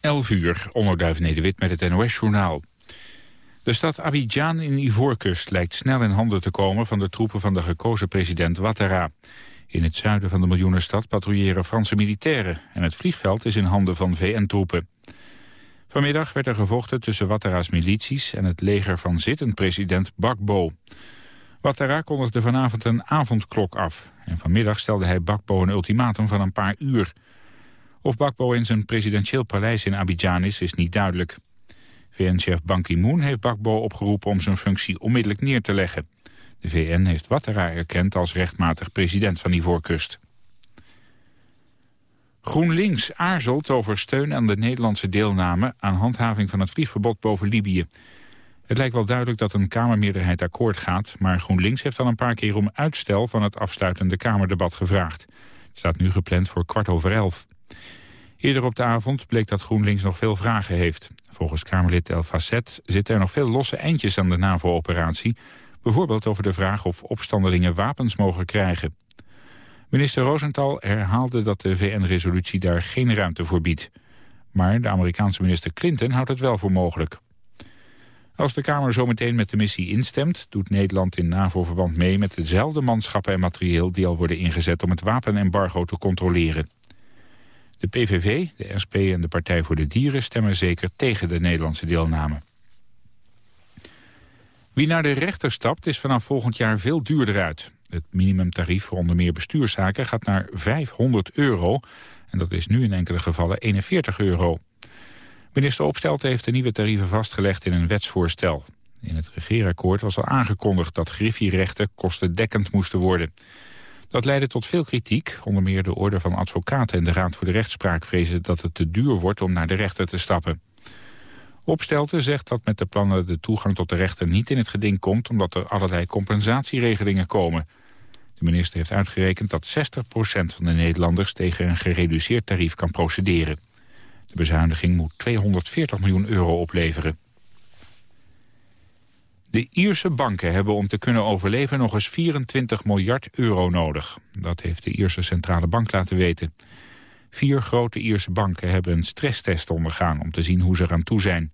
11 uur, onderduif Nederwit met het NOS-journaal. De stad Abidjan in Ivoorkust lijkt snel in handen te komen... van de troepen van de gekozen president Ouattara. In het zuiden van de miljoenenstad patrouilleren Franse militairen... en het vliegveld is in handen van VN-troepen. Vanmiddag werd er gevochten tussen Ouattara's milities... en het leger van zittend president Bakbo. Ouattara kondigde vanavond een avondklok af. En vanmiddag stelde hij Bakbo een ultimatum van een paar uur... Of Bakbo in zijn presidentieel paleis in Abidjan is, is niet duidelijk. VN-chef Ban Ki-moon heeft Bakbo opgeroepen om zijn functie onmiddellijk neer te leggen. De VN heeft Ouattara erkend als rechtmatig president van Ivoorkust. GroenLinks aarzelt over steun aan de Nederlandse deelname aan handhaving van het vliegverbod boven Libië. Het lijkt wel duidelijk dat een Kamermeerderheid akkoord gaat, maar GroenLinks heeft al een paar keer om uitstel van het afsluitende Kamerdebat gevraagd. Het staat nu gepland voor kwart over elf. Eerder op de avond bleek dat GroenLinks nog veel vragen heeft. Volgens Kamerlid El Facet zitten er nog veel losse eindjes aan de NAVO-operatie. Bijvoorbeeld over de vraag of opstandelingen wapens mogen krijgen. Minister Rosenthal herhaalde dat de VN-resolutie daar geen ruimte voor biedt. Maar de Amerikaanse minister Clinton houdt het wel voor mogelijk. Als de Kamer zometeen met de missie instemt... doet Nederland in NAVO-verband mee met dezelfde manschappen en materieel... die al worden ingezet om het wapenembargo te controleren. De PVV, de SP en de Partij voor de Dieren stemmen zeker tegen de Nederlandse deelname. Wie naar de rechter stapt is vanaf volgend jaar veel duurder uit. Het minimumtarief voor onder meer bestuurszaken gaat naar 500 euro. En dat is nu in enkele gevallen 41 euro. Minister Opstelten heeft de nieuwe tarieven vastgelegd in een wetsvoorstel. In het regeerakkoord was al aangekondigd dat griffierechten kostendekkend moesten worden. Dat leidde tot veel kritiek. Onder meer de Orde van Advocaten en de Raad voor de Rechtspraak vrezen dat het te duur wordt om naar de rechter te stappen. Opstelten zegt dat met de plannen de toegang tot de rechter niet in het geding komt... omdat er allerlei compensatieregelingen komen. De minister heeft uitgerekend dat 60% van de Nederlanders... tegen een gereduceerd tarief kan procederen. De bezuiniging moet 240 miljoen euro opleveren. De Ierse banken hebben om te kunnen overleven nog eens 24 miljard euro nodig. Dat heeft de Ierse Centrale Bank laten weten. Vier grote Ierse banken hebben een stresstest ondergaan om te zien hoe ze eraan toe zijn.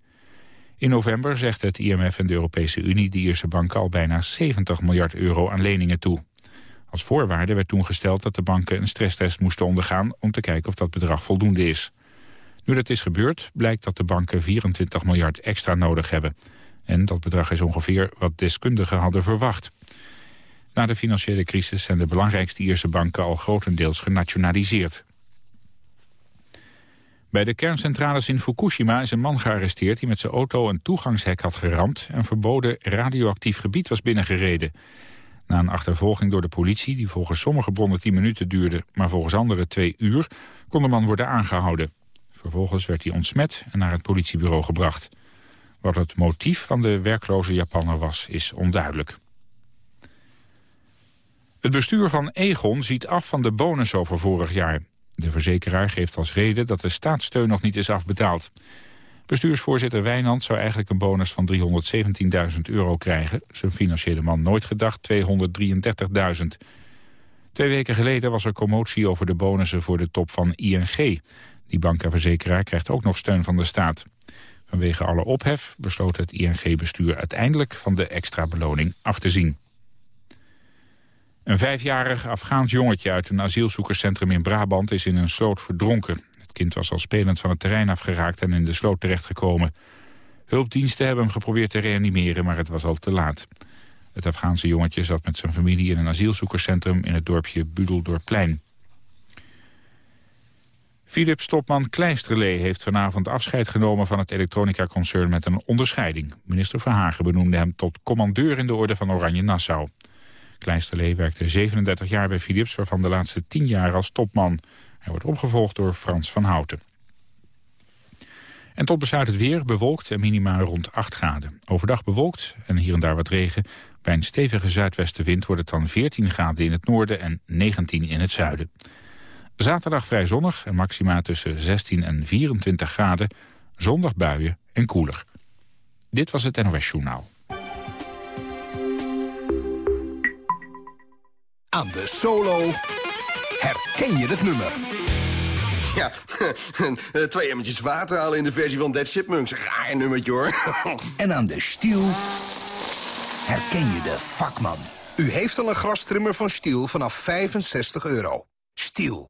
In november zegt het IMF en de Europese Unie de Ierse banken al bijna 70 miljard euro aan leningen toe. Als voorwaarde werd toen gesteld dat de banken een stresstest moesten ondergaan om te kijken of dat bedrag voldoende is. Nu dat is gebeurd, blijkt dat de banken 24 miljard extra nodig hebben. En dat bedrag is ongeveer wat deskundigen hadden verwacht. Na de financiële crisis zijn de belangrijkste Ierse banken al grotendeels genationaliseerd. Bij de kerncentrales in Fukushima is een man gearresteerd... die met zijn auto een toegangshek had geramd... en verboden radioactief gebied was binnengereden. Na een achtervolging door de politie, die volgens sommige bronnen 10 minuten duurde... maar volgens anderen twee uur, kon de man worden aangehouden. Vervolgens werd hij ontsmet en naar het politiebureau gebracht. Wat het motief van de werkloze Japanner was, is onduidelijk. Het bestuur van Egon ziet af van de bonus over vorig jaar. De verzekeraar geeft als reden dat de staatssteun nog niet is afbetaald. Bestuursvoorzitter Wijnand zou eigenlijk een bonus van 317.000 euro krijgen. Zijn financiële man nooit gedacht 233.000. Twee weken geleden was er commotie over de bonussen voor de top van ING. Die bank en verzekeraar krijgt ook nog steun van de staat. Vanwege alle ophef besloot het ING-bestuur uiteindelijk van de extra beloning af te zien. Een vijfjarig Afghaans jongetje uit een asielzoekerscentrum in Brabant is in een sloot verdronken. Het kind was al spelend van het terrein afgeraakt en in de sloot terechtgekomen. Hulpdiensten hebben hem geprobeerd te reanimeren, maar het was al te laat. Het Afghaanse jongetje zat met zijn familie in een asielzoekerscentrum in het dorpje Budeldorpplein. Philips topman Kleisterlee heeft vanavond afscheid genomen van het elektronica-concern met een onderscheiding. Minister Verhagen benoemde hem tot commandeur in de orde van Oranje Nassau. Kleisterlee werkte 37 jaar bij Philips, waarvan de laatste 10 jaar als topman. Hij wordt opgevolgd door Frans van Houten. En tot besluit het weer, bewolkt en minimaal rond 8 graden. Overdag bewolkt en hier en daar wat regen. Bij een stevige zuidwestenwind wordt het dan 14 graden in het noorden en 19 in het zuiden. Zaterdag vrij zonnig en maxima tussen 16 en 24 graden. Zondag buien en koeler. Dit was het NOS Journaal. Aan de solo herken je het nummer. Ja, twee emmertjes water halen in de versie van Dead Chipmunks. Raar nummertje, hoor. En aan de stiel herken je de vakman. U heeft al een grastrimmer van Stiel vanaf 65 euro. Stiel.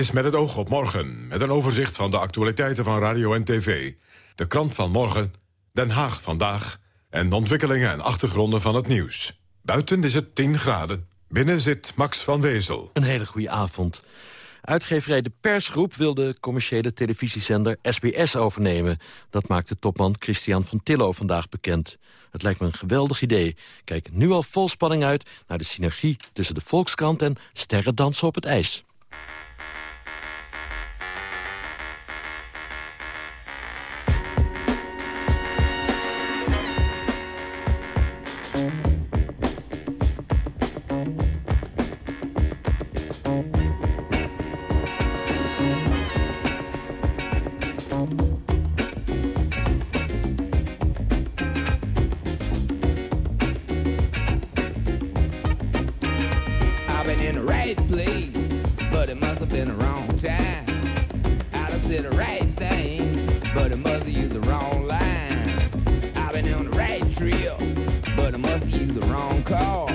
Is met het oog op morgen, met een overzicht van de actualiteiten van radio en tv. De krant van morgen, Den Haag vandaag... en de ontwikkelingen en achtergronden van het nieuws. Buiten is het 10 graden. Binnen zit Max van Wezel. Een hele goede avond. Uitgeverij De Persgroep wil de commerciële televisiezender SBS overnemen. Dat maakte topman Christian van Tillo vandaag bekend. Het lijkt me een geweldig idee. Kijk nu al vol spanning uit naar de synergie tussen de Volkskrant en Sterren Dansen op het IJs. but I must use the wrong car.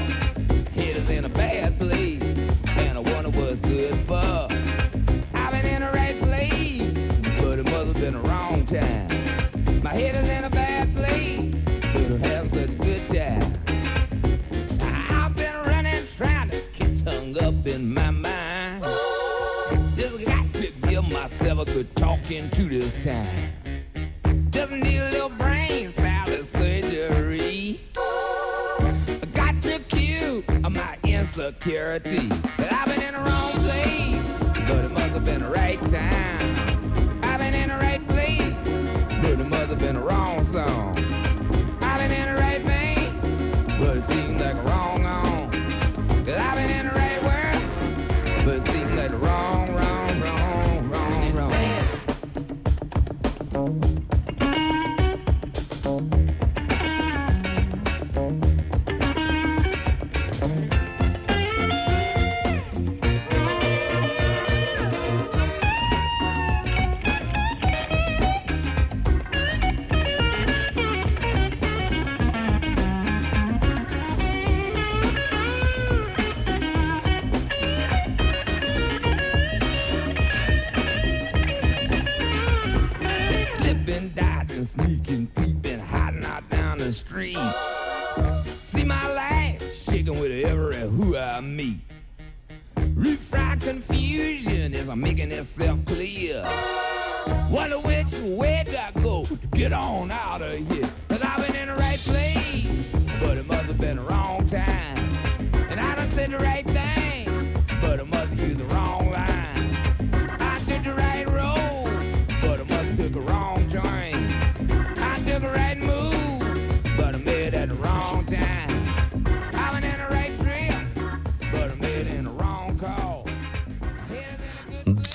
Head is in a bad place, and I wonder what's good for. I've been in the right place, but it must have been the wrong time. My head is in a bad place, but I'm having such a good time. I've been running, trying to get hung up in my mind. Just got to give myself a good talking to this time. Just need a little brain. security.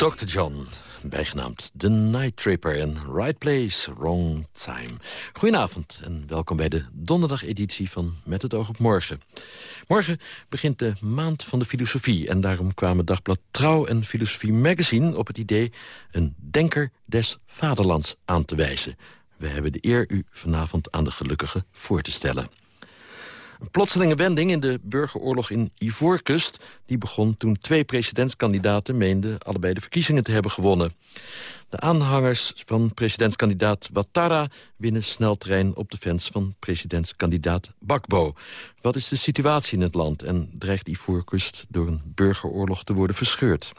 Dr. John, bijgenaamd The Night Tripper in Right Place, Wrong Time. Goedenavond en welkom bij de donderdageditie van Met het oog op morgen. Morgen begint de Maand van de Filosofie... en daarom kwamen Dagblad Trouw en Filosofie Magazine op het idee... een denker des vaderlands aan te wijzen. We hebben de eer u vanavond aan de gelukkige voor te stellen. Een plotselinge wending in de burgeroorlog in Ivoorkust... die begon toen twee presidentskandidaten meenden... allebei de verkiezingen te hebben gewonnen. De aanhangers van presidentskandidaat Ouattara... winnen sneltrein op de fans van presidentskandidaat Bakbo. Wat is de situatie in het land en dreigt Ivoorkust... door een burgeroorlog te worden verscheurd?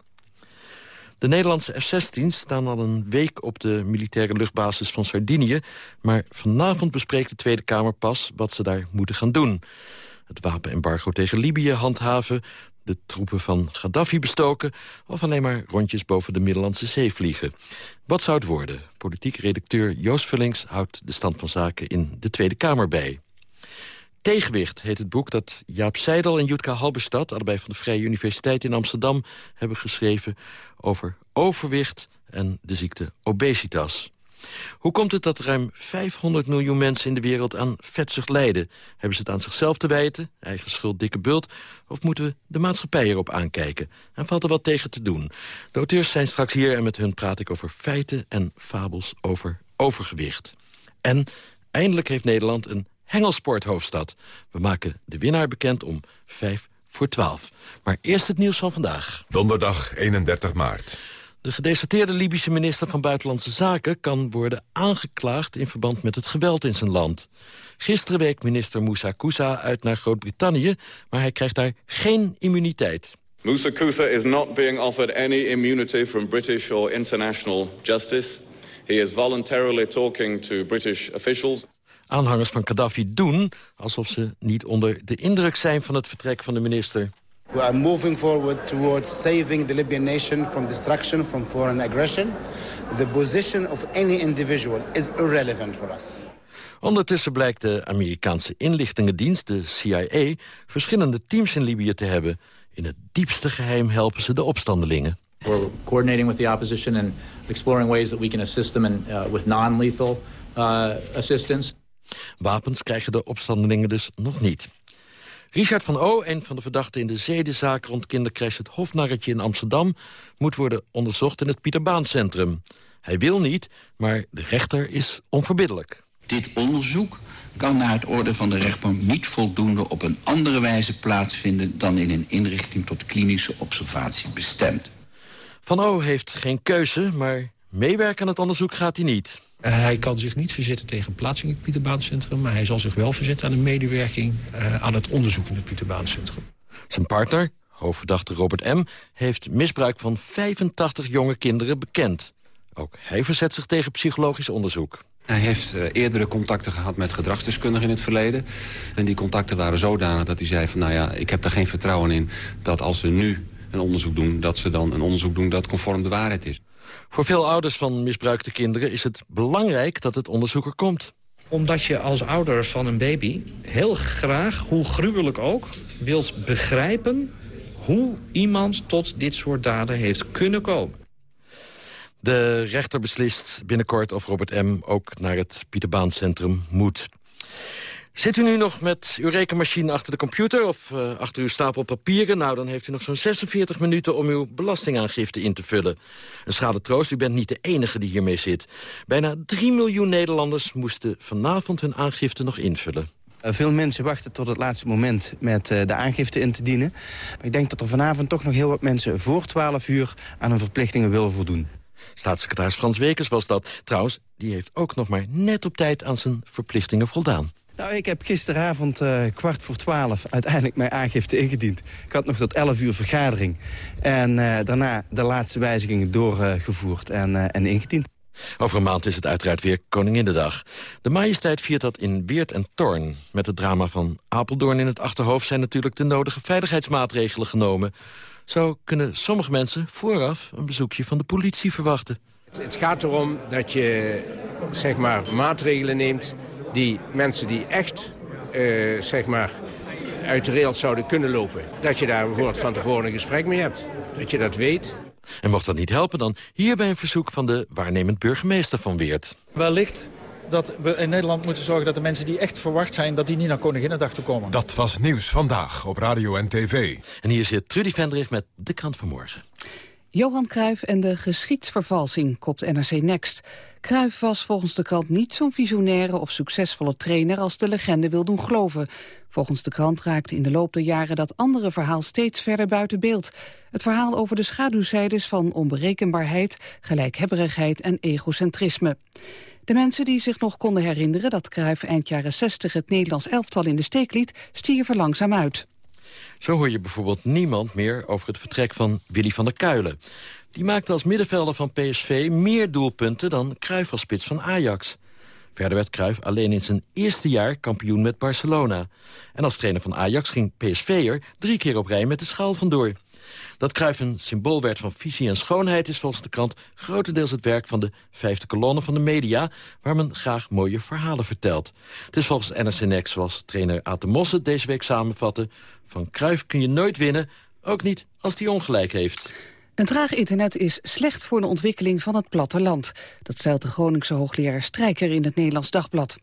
De Nederlandse F-16 staan al een week op de militaire luchtbasis van Sardinië... maar vanavond bespreekt de Tweede Kamer pas wat ze daar moeten gaan doen. Het wapenembargo tegen Libië handhaven, de troepen van Gaddafi bestoken... of alleen maar rondjes boven de Middellandse Zee vliegen. Wat zou het worden? Politiek redacteur Joost Vullings houdt de stand van zaken in de Tweede Kamer bij. Tegenwicht heet het boek dat Jaap Seidel en Jutka Halberstad... allebei van de Vrije Universiteit in Amsterdam hebben geschreven... over overwicht en de ziekte obesitas. Hoe komt het dat ruim 500 miljoen mensen in de wereld aan vetzucht lijden? Hebben ze het aan zichzelf te wijten, eigen schuld, dikke bult... of moeten we de maatschappij erop aankijken? En valt er wat tegen te doen? De auteurs zijn straks hier en met hun praat ik over feiten en fabels over overgewicht. En eindelijk heeft Nederland een hengelsporthoofdstad. We maken de winnaar bekend om 5 voor 12. Maar eerst het nieuws van vandaag. Donderdag 31 maart. De gedeserteerde Libische minister van Buitenlandse Zaken... kan worden aangeklaagd in verband met het geweld in zijn land. Gisteren week minister Moussa Koussa uit naar Groot-Brittannië... maar hij krijgt daar geen immuniteit. Moussa Koussa is not being offered any immunity from British or international justice. He is voluntarily talking to British officials. Aanhangers van Gaddafi doen alsof ze niet onder de indruk zijn van het vertrek van de minister. We are moving forward towards saving the Libyan nation from destruction, from foreign aggression. The position of any individual is irrelevant for us. Ondertussen blijkt de Amerikaanse inlichtingendienst, de CIA... verschillende teams in Libië te hebben. In het diepste geheim helpen ze de opstandelingen. We're coordinating with the opposition and exploring ways that we can assist them in, uh, with non-lethal uh, assistance. Wapens krijgen de opstandelingen dus nog niet. Richard van O., een van de verdachten in de zedenzaak rond kindercrash het Hofnarretje in Amsterdam, moet worden onderzocht in het Pieterbaancentrum. Hij wil niet, maar de rechter is onverbiddelijk. Dit onderzoek kan naar het orde van de rechtbank niet voldoende op een andere wijze plaatsvinden dan in een inrichting tot klinische observatie bestemd. Van O heeft geen keuze, maar meewerken aan het onderzoek gaat hij niet. Uh, hij kan zich niet verzetten tegen plaatsing in het Pieterbaancentrum... maar hij zal zich wel verzetten aan de medewerking uh, aan het onderzoek in het Pieterbaancentrum. Zijn partner, hoofdverdachte Robert M., heeft misbruik van 85 jonge kinderen bekend. Ook hij verzet zich tegen psychologisch onderzoek. Hij heeft uh, eerdere contacten gehad met gedragsdeskundigen in het verleden. En die contacten waren zodanig dat hij zei van... nou ja, ik heb daar geen vertrouwen in dat als ze nu een onderzoek doen... dat ze dan een onderzoek doen dat conform de waarheid is. Voor veel ouders van misbruikte kinderen is het belangrijk dat het onderzoek er komt. Omdat je als ouder van een baby heel graag, hoe gruwelijk ook, wilt begrijpen hoe iemand tot dit soort daden heeft kunnen komen. De rechter beslist binnenkort of Robert M. ook naar het Pieterbaancentrum moet. Zit u nu nog met uw rekenmachine achter de computer of uh, achter uw stapel papieren? Nou, dan heeft u nog zo'n 46 minuten om uw belastingaangifte in te vullen. Een schade troost, u bent niet de enige die hiermee zit. Bijna 3 miljoen Nederlanders moesten vanavond hun aangifte nog invullen. Uh, veel mensen wachten tot het laatste moment met uh, de aangifte in te dienen. Maar ik denk dat er vanavond toch nog heel wat mensen voor 12 uur aan hun verplichtingen willen voldoen. Staatssecretaris Frans Wekers was dat. Trouwens, die heeft ook nog maar net op tijd aan zijn verplichtingen voldaan. Nou, ik heb gisteravond uh, kwart voor twaalf uiteindelijk mijn aangifte ingediend. Ik had nog tot elf uur vergadering. En uh, daarna de laatste wijzigingen doorgevoerd uh, en, uh, en ingediend. Over een maand is het uiteraard weer Koninginnedag. De majesteit viert dat in Weert en Torn. Met het drama van Apeldoorn in het achterhoofd... zijn natuurlijk de nodige veiligheidsmaatregelen genomen. Zo kunnen sommige mensen vooraf een bezoekje van de politie verwachten. Het gaat erom dat je zeg maar, maatregelen neemt die mensen die echt, uh, zeg maar, uit de rails zouden kunnen lopen... dat je daar bijvoorbeeld van tevoren een gesprek mee hebt. Dat je dat weet. En mocht dat niet helpen, dan hierbij een verzoek van de waarnemend burgemeester van Weert. Wellicht dat we in Nederland moeten zorgen dat de mensen die echt verwacht zijn... dat die niet naar Koninginnedag toe komen. Dat was Nieuws Vandaag op Radio en TV. En hier zit Trudy Vendrich met de krant van morgen. Johan Cruijff en de geschiedsvervalsing, kopt NRC Next. Cruijff was volgens de krant niet zo'n visionaire of succesvolle trainer... als de legende wil doen geloven. Volgens de krant raakte in de loop der jaren dat andere verhaal steeds verder buiten beeld. Het verhaal over de schaduwzijdes van onberekenbaarheid, gelijkhebberigheid en egocentrisme. De mensen die zich nog konden herinneren dat Cruijff eind jaren 60 het Nederlands elftal in de steek liet, stierven langzaam uit. Zo hoor je bijvoorbeeld niemand meer over het vertrek van Willy van der Kuilen. Die maakte als middenvelder van PSV meer doelpunten dan Cruijff als spits van Ajax. Verder werd Cruijff alleen in zijn eerste jaar kampioen met Barcelona. En als trainer van Ajax ging PSV'er drie keer op rij met de schaal vandoor. Dat Cruijff een symbool werd van visie en schoonheid... is volgens de krant grotendeels het werk van de vijfde kolonne van de media... waar men graag mooie verhalen vertelt. Het is volgens NRC Next, zoals trainer Aten Mosse deze week samenvatte... van Cruijff kun je nooit winnen, ook niet als hij ongelijk heeft. Een traag internet is slecht voor de ontwikkeling van het platteland. Dat stelt de Groningse hoogleraar Strijker in het Nederlands Dagblad.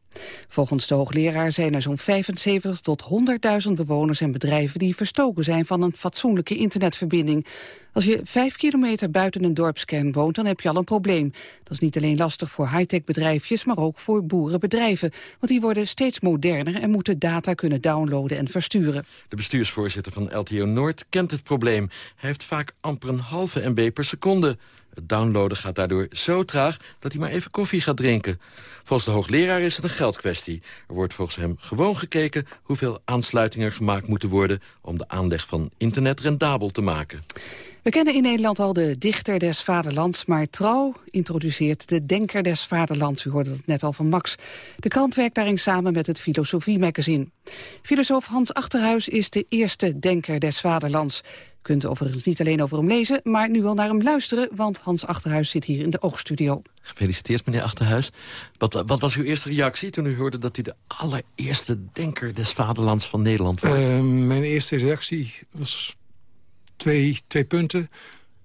Volgens de hoogleraar zijn er zo'n 75 tot 100.000 bewoners en bedrijven... die verstoken zijn van een fatsoenlijke internetverbinding. Als je vijf kilometer buiten een dorpskern woont, dan heb je al een probleem. Dat is niet alleen lastig voor high-tech bedrijfjes, maar ook voor boerenbedrijven. Want die worden steeds moderner en moeten data kunnen downloaden en versturen. De bestuursvoorzitter van LTO Noord kent het probleem. Hij heeft vaak amper een halve MB per seconde. Het downloaden gaat daardoor zo traag dat hij maar even koffie gaat drinken. Volgens de hoogleraar is het een geldkwestie. Er wordt volgens hem gewoon gekeken hoeveel aansluitingen er gemaakt moeten worden... om de aanleg van internet rendabel te maken. We kennen in Nederland al de dichter des vaderlands, maar Trouw introduceert de denker des vaderlands. U hoorde dat net al van Max. De krant werkt daarin samen met het Filosofie Magazine. Filosoof Hans Achterhuis is de eerste denker des vaderlands kunt overigens niet alleen over hem lezen, maar nu wel naar hem luisteren... want Hans Achterhuis zit hier in de oogstudio. Gefeliciteerd, meneer Achterhuis. Wat, wat, was uw eerste reactie toen u hoorde dat u de allereerste denker des vaderlands van Nederland was? Uh, mijn eerste reactie was twee, twee punten.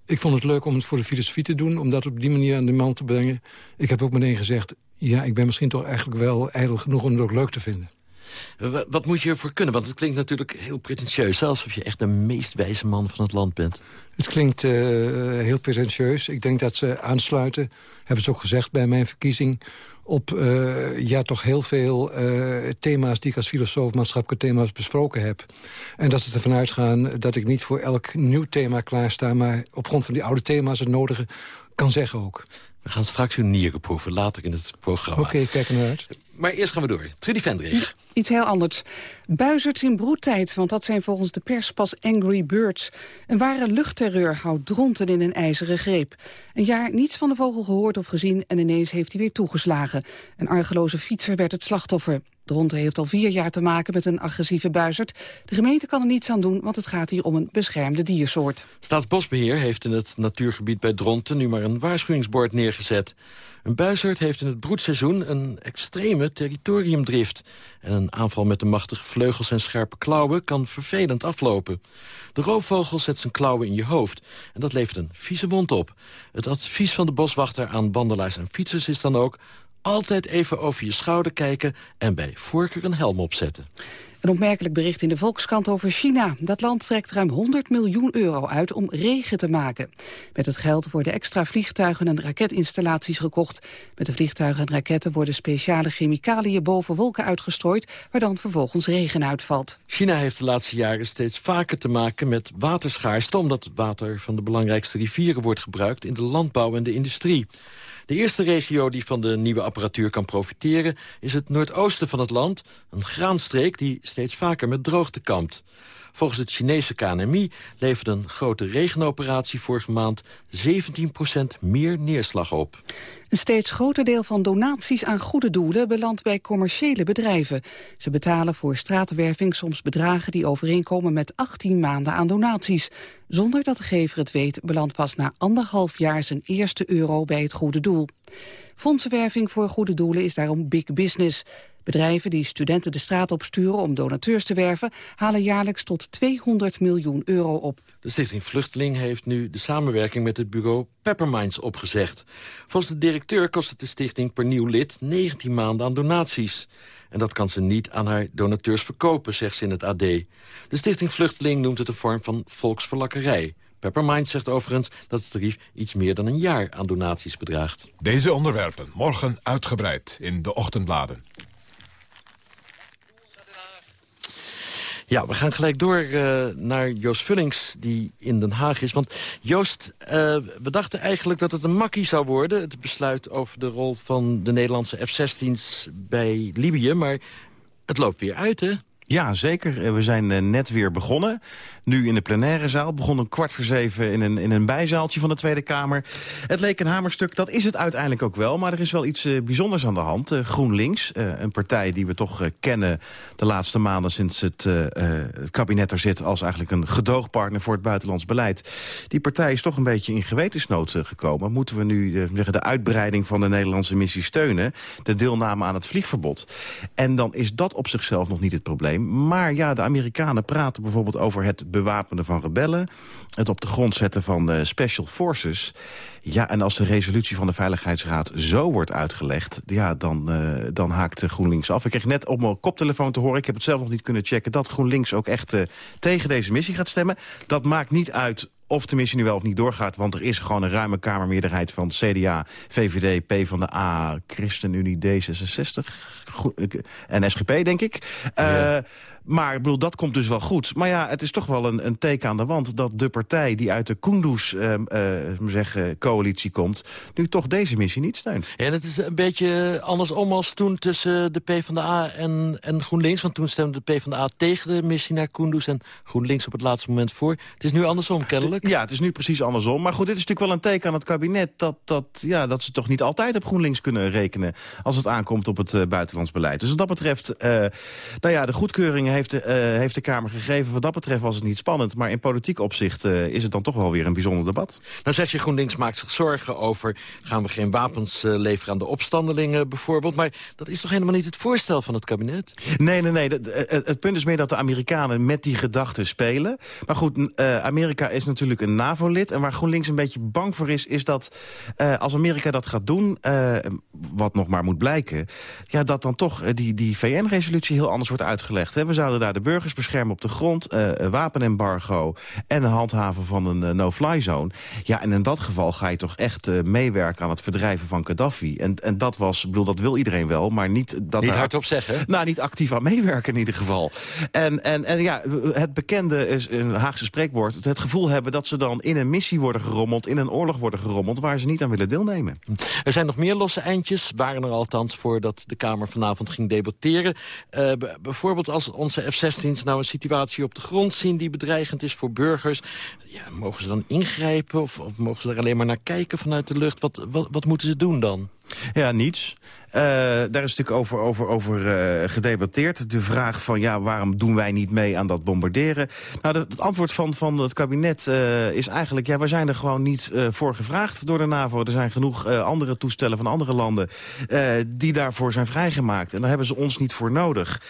Ik vond het leuk om het voor de filosofie te doen, om dat op die manier aan de man te brengen. Ik heb ook meteen gezegd, ja, ik ben misschien toch eigenlijk wel ijdel genoeg om het ook leuk te vinden. Wat moet je ervoor kunnen? Want het klinkt natuurlijk heel pretentieus. Alsof je echt de meest wijze man van het land bent. Het klinkt uh, heel pretentieus. Ik denk dat ze aansluiten, hebben ze ook gezegd bij mijn verkiezing... op uh, ja, toch heel veel uh, thema's die ik als filosoof maatschappelijke thema's besproken heb. En dat ze ervan uitgaan dat ik niet voor elk nieuw thema klaarsta... maar op grond van die oude thema's het nodige kan zeggen ook. We gaan straks uw nieren proeven, later in het programma. Oké, okay, kijk er naar uit. Maar eerst gaan we door. Trudy Vendrich. Iets heel anders. Buizerds in broedtijd, want dat zijn volgens de pers pas Angry Birds. Een ware luchtterreur houdt dronten in een ijzeren greep. Een jaar niets van de vogel gehoord of gezien en ineens heeft hij weer toegeslagen. Een argeloze fietser werd het slachtoffer. Dronten heeft al vier jaar te maken met een agressieve buizerd. De gemeente kan er niets aan doen, want het gaat hier om een beschermde diersoort. Staatsbosbeheer heeft in het natuurgebied bij Dronten nu maar een waarschuwingsbord neergezet. Een buizerd heeft in het broedseizoen een extreme territoriumdrift. En een aanval met de machtige vleugels en scherpe klauwen kan vervelend aflopen. De roofvogel zet zijn klauwen in je hoofd en dat levert een vieze wond op. Het advies van de boswachter aan wandelaars en fietsers is dan ook... altijd even over je schouder kijken en bij voorkeur een helm opzetten. Een opmerkelijk bericht in de Volkskrant over China. Dat land trekt ruim 100 miljoen euro uit om regen te maken. Met het geld worden extra vliegtuigen en raketinstallaties gekocht. Met de vliegtuigen en raketten worden speciale chemicaliën boven wolken uitgestrooid... waar dan vervolgens regen uitvalt. China heeft de laatste jaren steeds vaker te maken met waterschaarste... omdat het water van de belangrijkste rivieren wordt gebruikt in de landbouw en de industrie. De eerste regio die van de nieuwe apparatuur kan profiteren... is het noordoosten van het land, een graanstreek die steeds vaker met droogte kampt. Volgens het Chinese KNMI levert een grote regenoperatie vorige maand 17% meer neerslag op. Een steeds groter deel van donaties aan goede doelen belandt bij commerciële bedrijven. Ze betalen voor straatwerving soms bedragen die overeenkomen met 18 maanden aan donaties. Zonder dat de gever het weet belandt pas na anderhalf jaar zijn eerste euro bij het goede doel. Fondsenwerving voor goede doelen is daarom big business. Bedrijven die studenten de straat opsturen om donateurs te werven... halen jaarlijks tot 200 miljoen euro op. De Stichting Vluchteling heeft nu de samenwerking met het bureau Pepperminds opgezegd. Volgens de directeur kost het de stichting per nieuw lid 19 maanden aan donaties. En dat kan ze niet aan haar donateurs verkopen, zegt ze in het AD. De Stichting Vluchteling noemt het een vorm van volksverlakkerij. Peppermind zegt overigens dat het tarief iets meer dan een jaar aan donaties bedraagt. Deze onderwerpen morgen uitgebreid in de ochtendbladen. Ja, we gaan gelijk door uh, naar Joost Vullings, die in Den Haag is. Want Joost, uh, we dachten eigenlijk dat het een makkie zou worden... het besluit over de rol van de Nederlandse F-16's bij Libië. Maar het loopt weer uit, hè? Ja, zeker. We zijn eh, net weer begonnen. Nu in de plenaire zaal. Begon een kwart voor zeven in een, in een bijzaaltje van de Tweede Kamer. Het leek een hamerstuk. Dat is het uiteindelijk ook wel. Maar er is wel iets uh, bijzonders aan de hand. GroenLinks, een partij die we toch kennen de laatste maanden... sinds het, het, kabinet er zit als eigenlijk een gedoogpartner voor het buitenlands beleid. Die partij is toch een beetje in gewetensnood gekomen. Moeten we nu de uitbreiding van de Nederlandse missie steunen? De deelname aan het vliegverbod. En dan is dat op zichzelf nog niet het probleem. Maar ja, de Amerikanen praten bijvoorbeeld over het bewapenen van rebellen... het op de grond zetten van de special forces. Ja, en als de resolutie van de Veiligheidsraad zo wordt uitgelegd... ja, dan, uh, dan haakt GroenLinks af. Ik kreeg net op mijn koptelefoon te horen, ik heb het zelf nog niet kunnen checken... dat GroenLinks ook echt uh, tegen deze missie gaat stemmen. Dat maakt niet uit of de missie nu wel of niet doorgaat. Want er is gewoon een ruime kamermeerderheid van CDA, VVD, PvdA, ChristenUnie, D66 en SGP, denk ik. Ja. Uh, maar ik bedoel, dat komt dus wel goed. Maar ja, het is toch wel een, een teken aan de wand... dat de partij die uit de Kunduz-coalitie uh, komt... nu toch deze missie niet steunt. En het is een beetje andersom als toen tussen de PvdA en, en GroenLinks. Want toen stemde de PvdA tegen de missie naar Kunduz... en GroenLinks op het laatste moment voor. Het is nu andersom, kennelijk. Ja, het is nu precies andersom. Maar goed, dit is natuurlijk wel een teken aan het kabinet... dat, dat, ja, dat ze toch niet altijd op GroenLinks kunnen rekenen... als het aankomt op het uh, buitenlands beleid. Dus wat dat betreft, uh, nou ja, de goedkeuringen heeft de, uh, heeft de Kamer gegeven. Wat dat betreft was het niet spannend. Maar in politiek opzicht uh, is het dan toch wel weer een bijzonder debat. Nou zeg je GroenLinks maakt zich zorgen over... gaan we geen wapens uh, leveren aan de opstandelingen bijvoorbeeld. Maar dat is toch helemaal niet het voorstel van het kabinet? Nee, nee, nee. Het, punt is meer dat de Amerikanen met die gedachten spelen. Maar goed, Amerika is natuurlijk een NAVO-lid. En waar GroenLinks een beetje bang voor is... is dat als Amerika dat gaat doen, wat nog maar moet blijken... ja, dat dan toch die, die VN-resolutie heel anders wordt uitgelegd. We zouden daar de burgers beschermen op de grond, uh, wapenembargo... en een handhaven van een uh, no-fly zone. Ja, en in dat geval ga je toch echt uh, meewerken aan het verdrijven van Gaddafi. En, en dat was, bedoel, dat wil iedereen wel, maar niet... Dat niet hardop zeggen? Nou, niet actief aan meewerken in ieder geval. En, en, en ja, het bekende is een Haagse spreekwoord... het gevoel hebben dat ze dan in een missie worden gerommeld... in een oorlog worden gerommeld waar ze niet aan willen deelnemen. Er zijn nog meer losse eindjes, waren er althans voordat de Kamer vanavond ging debatteren. Bijvoorbeeld als onze F-16's nou een situatie op de grond zien... die bedreigend is voor burgers. Ja, mogen ze dan ingrijpen of, of mogen ze er alleen maar naar kijken vanuit de lucht? Wat, wat, wat moeten ze doen dan? Ja, niets. Uh, daar is natuurlijk over, over, over uh, gedebatteerd. De vraag van, ja, waarom doen wij niet mee aan dat bombarderen? Nou, het antwoord van, van het kabinet uh, is eigenlijk... ja, wij zijn er gewoon niet voor gevraagd door de NAVO. Er zijn genoeg andere toestellen van andere landen... die daarvoor zijn vrijgemaakt. En daar hebben ze ons niet voor nodig.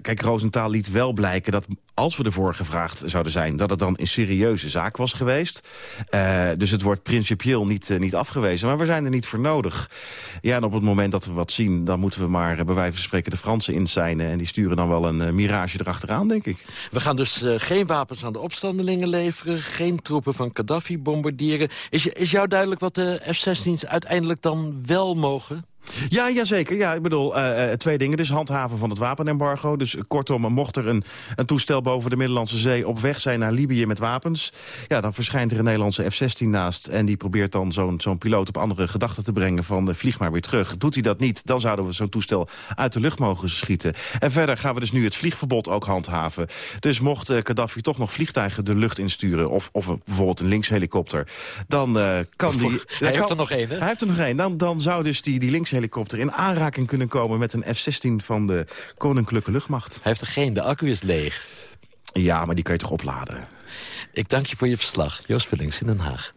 kijk, Roosentaal liet wel blijken dat als we ervoor gevraagd zouden zijn... dat het dan een serieuze zaak was geweest. dus het wordt principieel niet, niet afgewezen. Maar we zijn er niet voor nodig. Ja, en op het moment dat we wat zien... dan moeten we maar bij wijze van spreken de Fransen inzijnen... en die sturen dan wel een uh, mirage erachteraan, denk ik. We gaan dus uh, geen wapens aan de opstandelingen leveren... geen troepen van Gaddafi bombarderen. Is, is jou duidelijk wat de F-16's uiteindelijk dan wel mogen? Ja, jazeker. Ja, ik bedoel, uh, twee dingen. Dus handhaven van het wapenembargo. Dus kortom, mocht er een, een toestel boven de Middellandse Zee... op weg zijn naar Libië met wapens... ja, dan verschijnt er een Nederlandse F-16 naast... en die probeert dan zo'n zo'n piloot op andere gedachten te brengen... van uh, vlieg maar weer terug. Doet hij dat niet, dan zouden we zo'n toestel uit de lucht mogen schieten. En verder gaan we dus nu het vliegverbod ook handhaven. Dus mocht uh, Gaddafi toch nog vliegtuigen de lucht insturen... of, of bijvoorbeeld een linkshelikopter, dan kan die... Hij heeft kan, er nog één, hè? Hij heeft er nog één. Dan, dan zou dus die, die linkshelikopter helikopter in aanraking kunnen komen met een F-16 van de Koninklijke Luchtmacht. Hij heeft er geen, de accu is leeg. Ja, maar die kan je toch opladen? Ik dank je voor je verslag. Joost Vullings in Den Haag.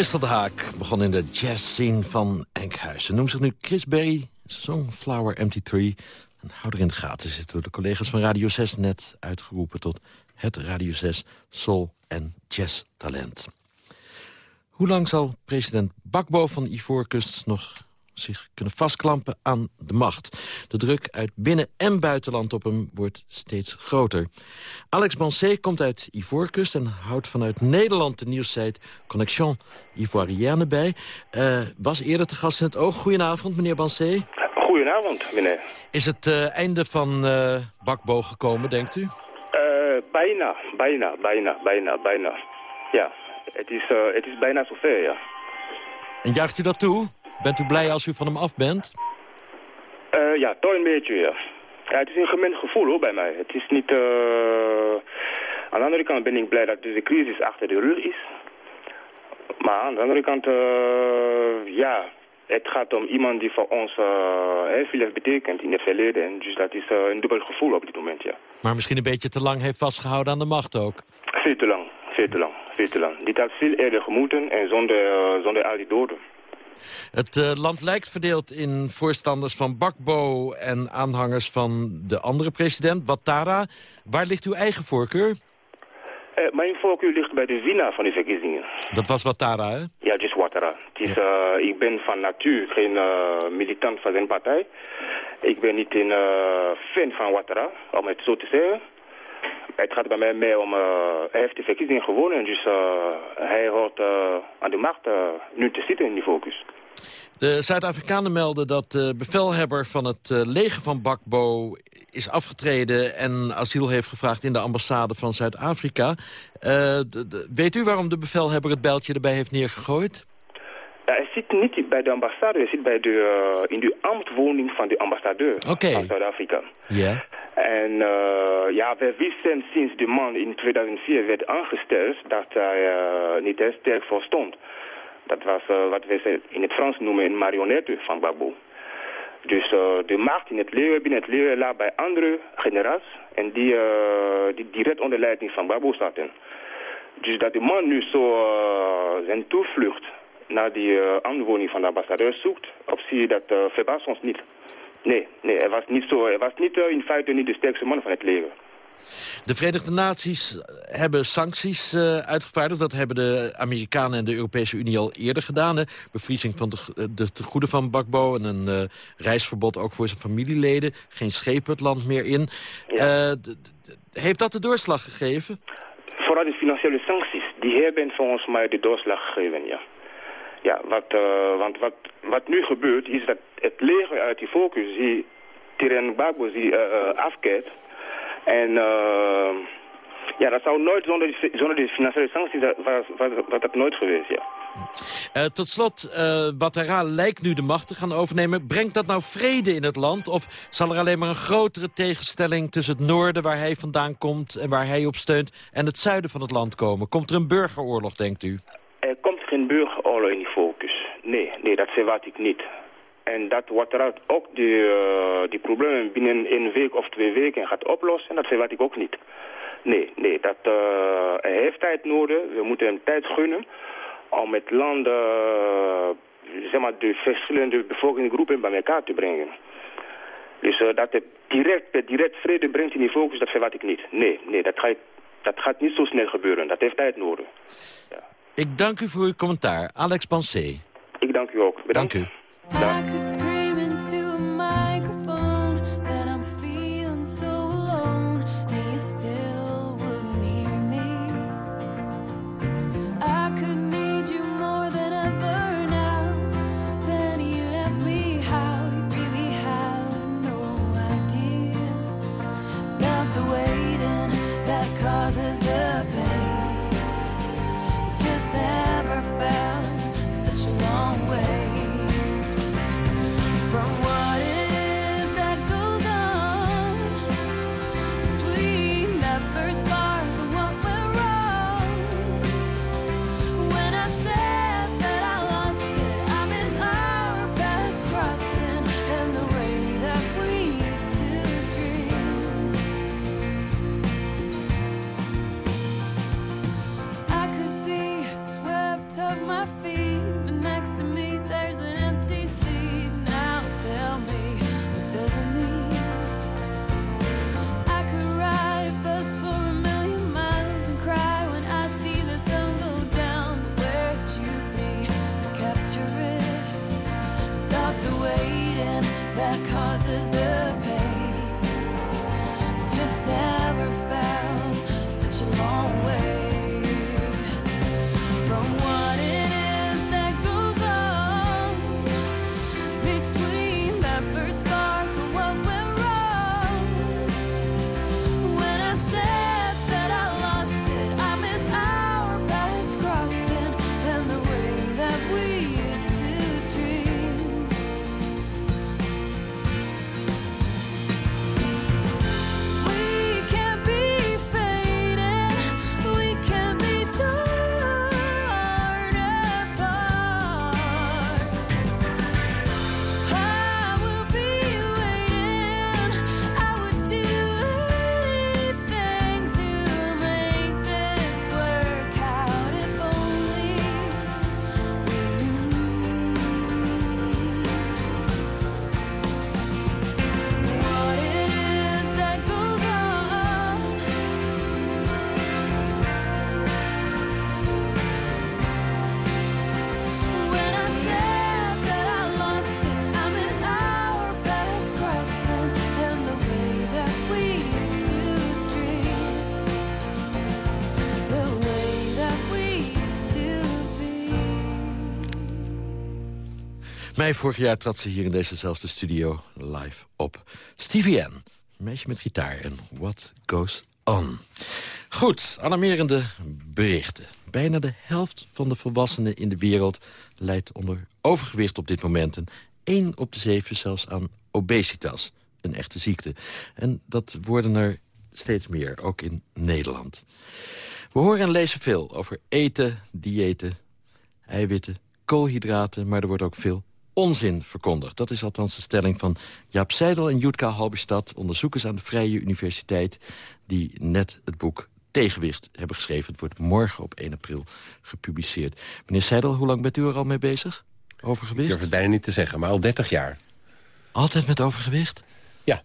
Christel de Haak begon in de jazzscene van Enkhuizen. Noemt zich nu Chris Berry, Songflower MT3. En hou er in de gaten zitten door de collega's van Radio 6 net uitgeroepen... tot het Radio 6 Soul en Jazz Talent. Hoe lang zal president Bakbo van Ivoorkust nog zich kunnen vastklampen aan de macht. De druk uit binnen- en buitenland op hem wordt steeds groter. Alex Bansé komt uit Ivoorkust en houdt vanuit Nederland de nieuwssite Connexion Ivoirienne bij. Uh, was eerder te gast in het oog. Goedenavond, meneer Bansé. Goedenavond, meneer. Is het uh, einde van uh, Bakbo gekomen, denkt u? bijna, bijna, bijna, bijna, bijna. Ja, het is, het is bijna zover, ja. En jaagt u dat toe? Bent u blij als u van hem af bent? Uh, ja, toch een beetje, ja. ja. Het is een gemeen gevoel hoor, bij mij. Het is niet... Uh... Aan de andere kant ben ik blij dat deze crisis achter de rug is. Maar aan de andere kant, uh... ja, het gaat om iemand die voor ons heel veel heeft betekend in het verleden. Dus dat is een dubbel gevoel op dit moment, ja. Maar misschien een beetje te lang heeft vastgehouden aan de macht ook? Veel te lang, veel te lang, veel te lang. Dit had veel eerder gemoeten en zonder, zonder al die doden. Het uh, land lijkt verdeeld in voorstanders van Bakbo en aanhangers van de andere president, Ouattara. Waar ligt uw eigen voorkeur? Uh, mijn voorkeur ligt bij de winnaar van die verkiezingen. Dat was Ouattara, hè? Ja, het is Ouattara. Het is, ja. uh, ik ben van natuur geen militant van zijn partij. Ik ben niet een fan van Ouattara, om het zo te zeggen. Het gaat bij mij meer om... hij heeft de verkiezingen gewonnen, dus hij hoort aan de macht nu te zitten in die focus. De Zuid-Afrikanen melden dat de bevelhebber van het leger van Bakbo is afgetreden en asiel heeft gevraagd in de ambassade van Zuid-Afrika. Weet u waarom de bevelhebber het bijltje erbij heeft neergegooid? Ja, hij zit niet bij de ambassade, hij zit bij de, uh, in de ambtwoning van de ambassadeur okay. van Zuid-Afrika. Ja. En uh, ja, we wisten sinds de man in 2004 werd aangesteld dat hij uh, niet heel sterk voor stond. Dat was wat we in het Frans noemen een marionette van Gbagbo. Dus de macht in het leger, binnen het leger lag bij andere generaals. En die, die direct onder leiding van Gbagbo zaten. Dus dat de man nu zo zijn toevlucht naar die aanwoning van de ambassadeur zoekt, of zie je dat verbaast ons niet. Nee, nee, hij was niet zo, hij was niet in feite niet de sterkste man van het leger. De Verenigde Naties hebben sancties uh, uitgevaardigd. Dat hebben de Amerikanen en de Europese Unie al eerder gedaan. Hè? Bevriezing van de, de tegoeden van Bakbo en een uh, reisverbod ook voor zijn familieleden. Geen schepen het land meer in. Ja. Uh, heeft dat de doorslag gegeven? Vooral de financiële sancties. Die hebben volgens mij de doorslag gegeven, ja. Ja, wat, want wat, wat nu gebeurt is dat het leger uit die focus die Tiran Gbagbo die, afkeert en ja, dat zou nooit zonder die, zonder die financiële sancties, was, was, was dat nooit geweest, ja. Uh, tot slot, uh, Ouattara lijkt nu de macht te gaan overnemen. Brengt dat nou vrede in het land? Of zal er alleen maar een grotere tegenstelling tussen het noorden... waar hij vandaan komt en waar hij op steunt... en het zuiden van het land komen? Komt er een burgeroorlog, denkt u? Er komt geen burgeroorlog in die focus. Nee, nee, dat verwacht ik niet. En dat Ouattara ook die, uh, die problemen binnen een week of twee weken gaat oplossen, dat verwacht ik ook niet. Nee, nee, dat, hij heeft tijd nodig. We moeten hem tijd gunnen om het land, uh, zeg maar, de verschillende bevolkingsgroepen bij elkaar te brengen. Dus dat het direct, direct vrede brengt in die focus, dat verwacht ik niet. Nee, nee, dat gaat, dat gaat niet zo snel gebeuren. Dat heeft tijd nodig. Ja. Ik dank u voor uw commentaar. Alex Pansé. Ik dank u ook. Bedankt. Dank u. Mei vorig jaar trad ze hier in dezezelfde studio live op. Stevie N, meisje met gitaar en What Goes On. Goed, alarmerende berichten. Bijna de helft van de volwassenen in de wereld lijdt onder overgewicht op dit moment. En één op de zeven zelfs aan obesitas, een echte ziekte. En dat worden er steeds meer, ook in Nederland. We horen en lezen veel over eten, diëten, eiwitten, koolhydraten... maar er wordt ook veel onzin verkondigd. Dat is althans de stelling van Jaap Seidel en Jutka Halberstad... onderzoekers aan de Vrije Universiteit... die net het boek Tegenwicht hebben geschreven. Het wordt morgen op 1 april gepubliceerd. Meneer Seidel, hoe lang bent u er al mee bezig? Overgewicht? Ik durf het bijna niet te zeggen, maar al 30 jaar. Altijd met overgewicht? Ja.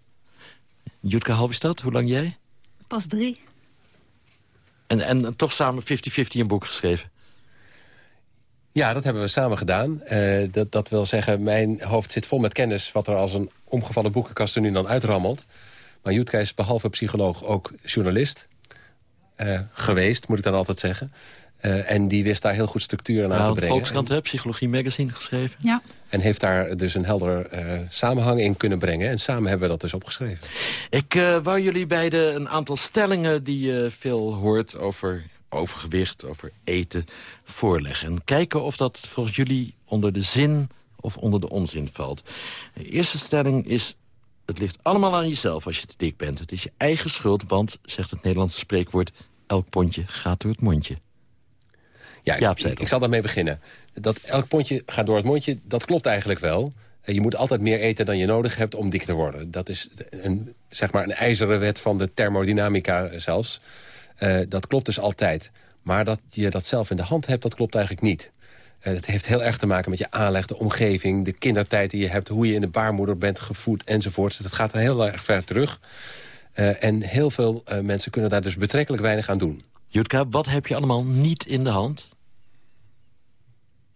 Jutka Halberstad, hoe lang jij? Pas drie. En, en toch samen 50-50 een boek geschreven? Ja, dat hebben we samen gedaan. Eh, dat, dat wil zeggen, mijn hoofd zit vol met kennis... wat er als een omgevallen boekenkast er nu dan uitrammelt. Maar Jutka is behalve psycholoog ook journalist. eh, geweest, moet ik dan altijd zeggen. Eh, en die wist daar heel goed structuur aan aan Nou, te de brengen. Volkskrant, hè, Psychologie Magazine geschreven. Ja. En heeft daar dus een helder eh, samenhang in kunnen brengen. En samen hebben we dat dus opgeschreven. Ik eh, wou jullie beiden een aantal stellingen die je veel hoort over overgewicht, over eten, voorleggen. En kijken of dat volgens jullie onder de zin of onder de onzin valt. De eerste stelling is, het ligt allemaal aan jezelf als je te dik bent. Het is je eigen schuld, want, zegt het Nederlandse spreekwoord... elk pondje gaat door het mondje. Ja, ik, ik zal daarmee beginnen. Dat elk pondje gaat door het mondje, dat klopt eigenlijk wel. Eh, Je moet altijd meer eten dan je nodig hebt om dik te worden. Dat is een, zeg maar een ijzeren wet van de thermodynamica zelfs. Eh, dat klopt dus altijd. Maar dat je dat zelf in de hand hebt, dat klopt eigenlijk niet. Eh, Het heeft heel erg te maken met je aanleg, de omgeving... de kindertijd die je hebt, hoe je in de baarmoeder bent gevoed enzovoort. Dat gaat heel erg ver terug. Eh, en heel veel eh, mensen kunnen daar dus betrekkelijk weinig aan doen. Jutka, wat heb je allemaal niet in de hand?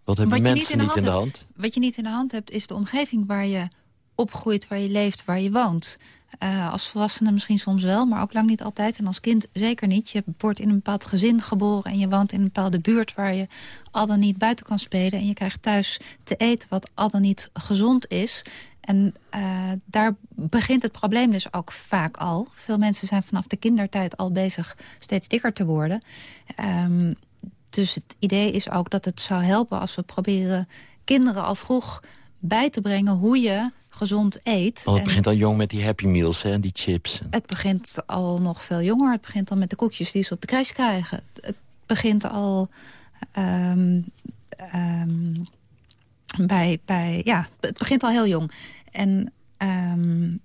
Wat hebben Wat je mensen niet in de hand? wat je niet in de hand hebt, is de omgeving waar je opgroeit, waar je leeft, waar je woont. Eh, als volwassene misschien soms wel, maar ook lang niet altijd. En als kind zeker niet. Je wordt in een bepaald gezin geboren... en je woont in een bepaalde buurt waar je al dan niet buiten kan spelen. En je krijgt thuis te eten wat al dan niet gezond is. En eh, daar begint het probleem dus ook vaak al. Veel mensen zijn vanaf de kindertijd al bezig steeds dikker te worden. Ehm, dus het idee is ook dat het zou helpen als we proberen kinderen al vroeg bij te brengen hoe je gezond eet. Want het begint al jong met die Happy Meals hè, en die chips. het begint al nog veel jonger. Het begint al met de koekjes die ze op de crash krijgen. Het begint al ehm, bij, bij... Ja, het begint al heel jong. En ehm,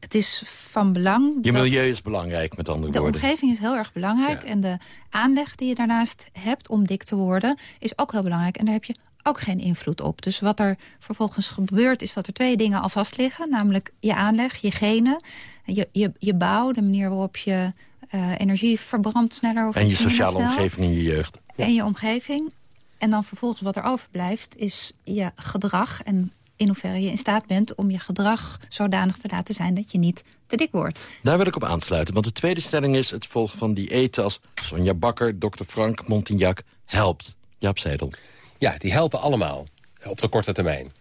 het is van belang... Je milieu is belangrijk, met andere de woorden. omgeving is heel erg belangrijk. En de aanleg die je daarnaast hebt om dik te worden... is ook heel belangrijk. En daar heb je ook geen invloed op. Dus wat er vervolgens gebeurt... is dat er twee dingen al vast liggen. Namelijk je aanleg, je genen, je, je, je bouw... de manier waarop je eh, energie verbrandt sneller of En je sociale omgeving in je jeugd. En je omgeving. En dan vervolgens wat er overblijft is je gedrag... en in hoeverre je in staat bent om je gedrag zodanig te laten zijn... dat je niet te dik wordt. Daar wil ik op aansluiten, want de tweede stelling is... het volgen van diëten als Sonja Bakker, Dr. Frank, Montignac helpt. Jaap Seidel. Ja, die helpen allemaal op de korte termijn.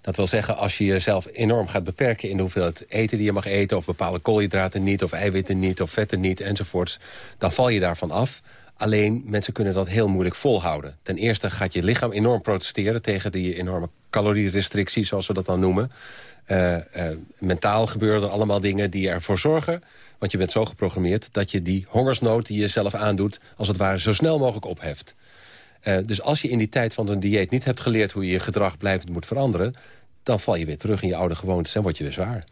Dat wil zeggen, als je jezelf enorm gaat beperken... in de hoeveelheid eten die je mag eten... of bepaalde koolhydraten niet, of eiwitten niet, of vetten niet, enzovoorts... dan val je daarvan af. Alleen, mensen kunnen dat heel moeilijk volhouden. Ten eerste gaat je lichaam enorm protesteren... tegen die enorme calorierestrictie, zoals we dat dan noemen. Eh, eh, mentaal gebeuren er allemaal dingen die ervoor zorgen... want je bent zo geprogrammeerd dat je die hongersnood die je zelf aandoet... als het ware zo snel mogelijk opheft. Eh, dus als je in die tijd van een dieet niet hebt geleerd... hoe je je gedrag blijvend moet veranderen... dan val je weer terug in je oude gewoontes en word je weer zwaar.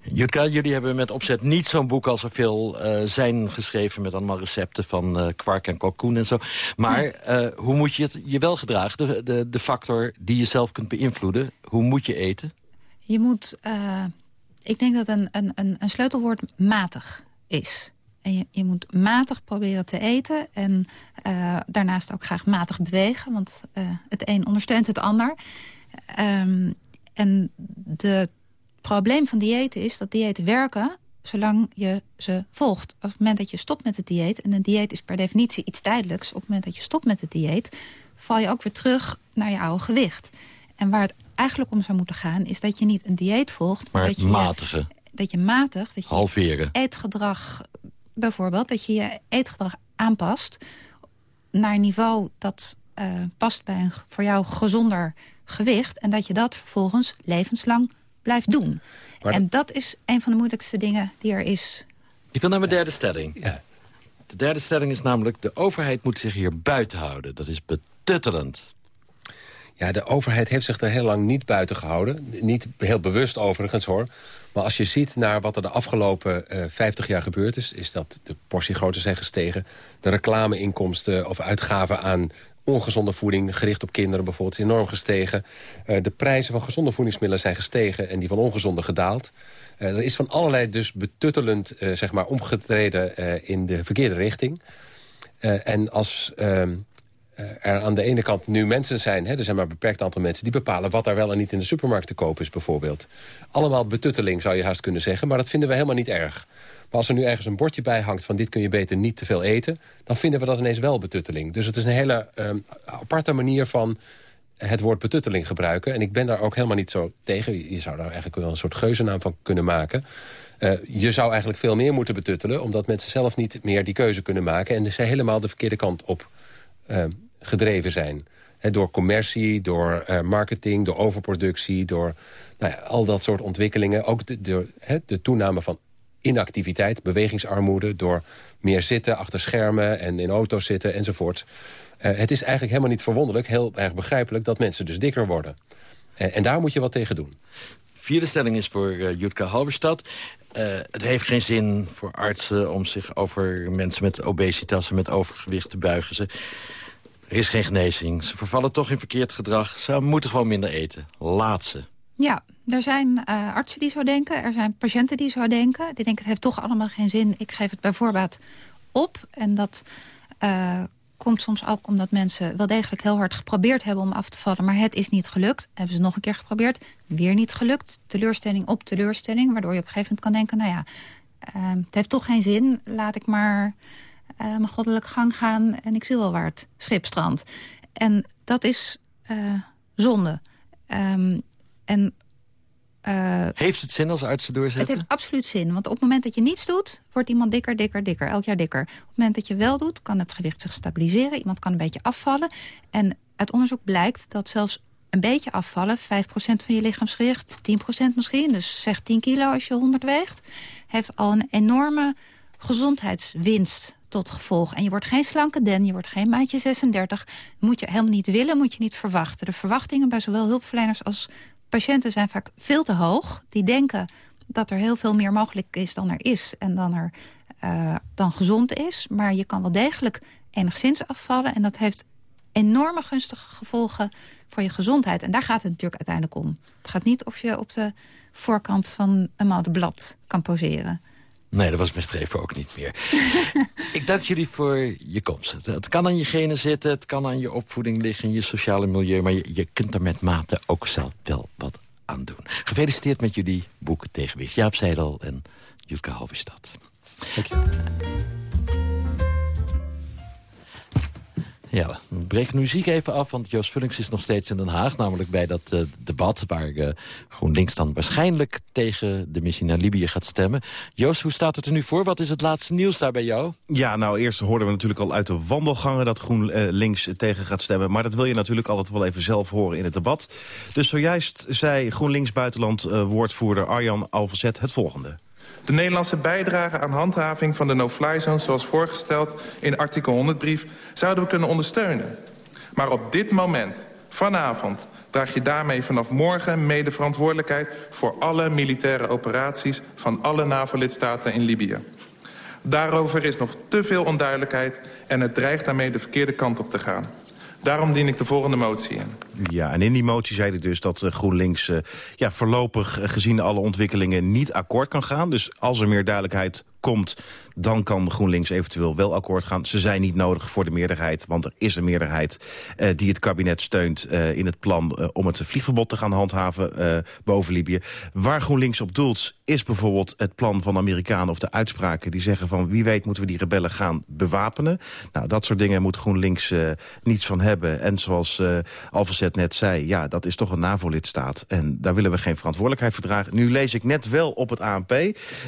Jutka, jullie hebben met opzet niet zo'n boek als er veel eh, zijn geschreven... met allemaal recepten van eh, kwark en kalkoen en zo. Maar eh, hoe moet je het je wel gedragen? De, de, de factor die je zelf kunt beïnvloeden. Hoe moet je eten? Je moet, eh, ik denk dat een, een, een, een sleutelwoord matig is. En je, je moet matig proberen te eten. En eh, daarnaast ook graag matig bewegen. Want eh, het een ondersteunt het ander. Ehm, en het probleem van diëten is dat diëten werken zolang je ze volgt. Op het moment dat je stopt met het dieet... en een dieet is per definitie iets tijdelijks... op het moment dat je stopt met het dieet... val je ook weer terug naar je oude gewicht. En waar het eigenlijk om zou moeten gaan... is dat je niet een dieet volgt... Maar dat je matige. dat je matig, dat je Halveren. eetgedrag bijvoorbeeld, dat je je eetgedrag aanpast naar een niveau dat eh, past bij een voor jou gezonder gewicht en dat je dat vervolgens levenslang blijft doen. Maar en dat is een van de moeilijkste dingen die er is. Ik wil naar mijn derde stelling. De derde stelling is namelijk... de overheid moet zich hier buiten houden. Dat is betuttelend. Ja, de overheid heeft zich er heel lang niet buiten gehouden. Niet heel bewust overigens hoor. Maar als je ziet naar wat er de afgelopen eh 50 jaar gebeurd is... is dat de portiegrootte zijn gestegen. De reclameinkomsten of uitgaven aan ongezonde voeding... gericht op kinderen bijvoorbeeld, is enorm gestegen. Eh, de prijzen van gezonde voedingsmiddelen zijn gestegen... en die van ongezonde gedaald. Eh, er is van allerlei dus betuttelend eh, zeg maar, omgetreden in de verkeerde richting. En als ehm, eh, er aan de ene kant nu mensen zijn... Hè, er zijn maar een beperkt aantal mensen... die bepalen wat daar wel en niet in de supermarkt te kopen is bijvoorbeeld. Allemaal betutteling zou je haast kunnen zeggen, maar dat vinden we helemaal niet erg. Maar als er nu ergens een bordje bij hangt van dit kun je beter niet te veel eten... dan vinden we dat ineens wel betutteling. Dus het is een hele ehm, aparte manier van het woord betutteling gebruiken. En ik ben daar ook helemaal niet zo tegen. Je zou daar eigenlijk wel een soort geuzennaam van kunnen maken. Eh, je zou eigenlijk veel meer moeten betuttelen... omdat mensen zelf niet meer die keuze kunnen maken... en ze helemaal de verkeerde kant op eh, gedreven zijn. Door commercie, door eh, marketing, door overproductie... door nou ja, al dat soort ontwikkelingen. Ook de toename van inactiviteit, bewegingsarmoede... door meer zitten achter schermen en in auto's zitten enzovoort. Eh, het is eigenlijk helemaal niet verwonderlijk, heel erg begrijpelijk... dat mensen dus dikker worden. Eh, en daar moet je wat tegen doen. Vierde stelling is voor uh, Jutka Halberstad. Uh, het heeft geen zin voor artsen om zich over mensen met obesitas en met overgewicht te buigen. Ze, er is geen genezing. Ze vervallen toch in verkeerd gedrag. Ze moeten gewoon minder eten. Laat ze. Ja, er zijn uh, artsen die zo denken. Er zijn patiënten die zo denken. Die denken, het heeft toch allemaal geen zin. Ik geef het bij voorbaat op. En dat uh, komt soms ook omdat mensen wel degelijk heel hard geprobeerd hebben om af te vallen. Maar het is niet gelukt. Hebben ze nog een keer geprobeerd. Weer niet gelukt. Teleurstelling op teleurstelling. Waardoor je op een gegeven moment kan denken, nou ja, uh, het heeft toch geen zin. Laat ik maar mijn goddelijk gang gaan en ik zie wel waar het schip strandt. En dat is zonde. Um, en uh, heeft het zin als artsen doorzetten? Het heeft absoluut zin. Want op het moment dat je niets doet, wordt iemand dikker, dikker, dikker. Elk jaar dikker. Op het moment dat je wel doet, kan het gewicht zich stabiliseren. Iemand kan een beetje afvallen. En uit onderzoek blijkt dat zelfs een beetje afvallen... 5% van je lichaamsgewicht, 10% misschien... dus zeg 10 kilo als je 100 weegt... heeft al een enorme gezondheidswinst tot gevolg. En je wordt geen slanke den, je wordt geen maatje 36. Moet je helemaal niet willen, moet je niet verwachten. De verwachtingen bij zowel hulpverleners als patiënten zijn vaak veel te hoog. Die denken dat er heel veel meer mogelijk is dan er is. En dan er eh, dan gezond is. Maar je kan wel degelijk enigszins afvallen. En dat heeft enorme gunstige gevolgen voor je gezondheid. En daar gaat het natuurlijk uiteindelijk om. Het gaat niet of je op de voorkant van een modeblad kan poseren. Nee, dat was mijn streven ook niet meer. ik dank jullie voor je komst. Het, kan aan je genen zitten, het kan aan je opvoeding liggen... je sociale milieu, maar je, je kunt er met mate ook zelf wel wat aan doen. Gefeliciteerd met jullie boek Tegenwicht. Jaap Seidel en Jutke Halverstad. Dank je. Ja, we breken nu ziek even af, want Joost Vullings is nog steeds in Den Haag. Namelijk bij dat uh, debat waar uh, GroenLinks dan waarschijnlijk tegen de missie naar Libië gaat stemmen. Joost, hoe staat het er nu voor? Wat is het laatste nieuws daar bij jou? Ja, nou eerst hoorden we natuurlijk al uit de wandelgangen dat GroenLinks tegen gaat stemmen. Maar dat wil je natuurlijk altijd wel even zelf horen in het debat. Dus zojuist zei GroenLinks buitenland uh, woordvoerder Arjan Alverzet het volgende. De Nederlandse bijdrage aan handhaving van de no-fly zone... zoals voorgesteld in artikel 100-brief, zouden we kunnen ondersteunen. Maar op dit moment, vanavond, draag je daarmee vanaf morgen mede verantwoordelijkheid... voor alle militaire operaties van alle NAVO-lidstaten in Libië. Daarover is nog te veel onduidelijkheid... en het dreigt daarmee de verkeerde kant op te gaan. Daarom dien ik de volgende motie in. Ja, en in die motie zei hij dus dat uh, GroenLinks uh, ja, voorlopig uh, gezien alle ontwikkelingen niet akkoord kan gaan. Dus als er meer duidelijkheid komt, dan kan GroenLinks eventueel wel akkoord gaan. Ze zijn niet nodig voor de meerderheid, want er is een meerderheid uh, die het kabinet steunt uh, in het plan uh, om het vliegverbod te gaan handhaven boven Libië. Waar GroenLinks op doelt is bijvoorbeeld het plan van de Amerikanen of de uitspraken die zeggen van wie weet moeten we die rebellen gaan bewapenen. Nou, dat soort dingen moet GroenLinks niets van hebben. En zoals Alverzet net zei, ja, dat is toch een NAVO-lidstaat en daar willen we geen verantwoordelijkheid voor dragen. Nu lees ik net wel op het ANP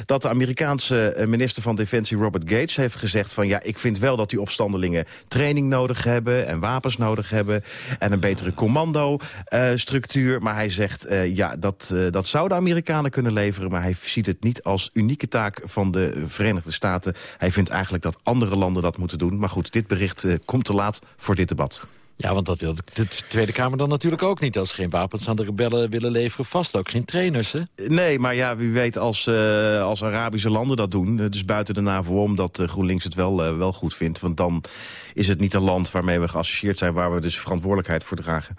dat de Amerikaanse minister van Defensie Robert Gates heeft gezegd van... ja, ik vind wel dat die opstandelingen training nodig hebben... en wapens nodig hebben en een betere commando-structuur. Uh, maar hij zegt, uh, ja, dat, uh, dat zouden Amerikanen kunnen leveren... maar hij ziet het niet als unieke taak van de Verenigde Staten. Hij vindt eigenlijk dat andere landen dat moeten doen. Maar goed, dit bericht komt te laat voor dit debat. Ja, want dat wil de Tweede Kamer dan natuurlijk ook niet. Als ze geen wapens aan de rebellen willen leveren, vast ook geen trainers, hè? Nee, maar ja, wie weet als, uh, als Arabische landen dat doen... dus buiten de NAVO om, dat uh, GroenLinks het wel, wel goed vindt. Want dan is het niet een land waarmee we geassocieerd zijn... waar we dus verantwoordelijkheid voor dragen.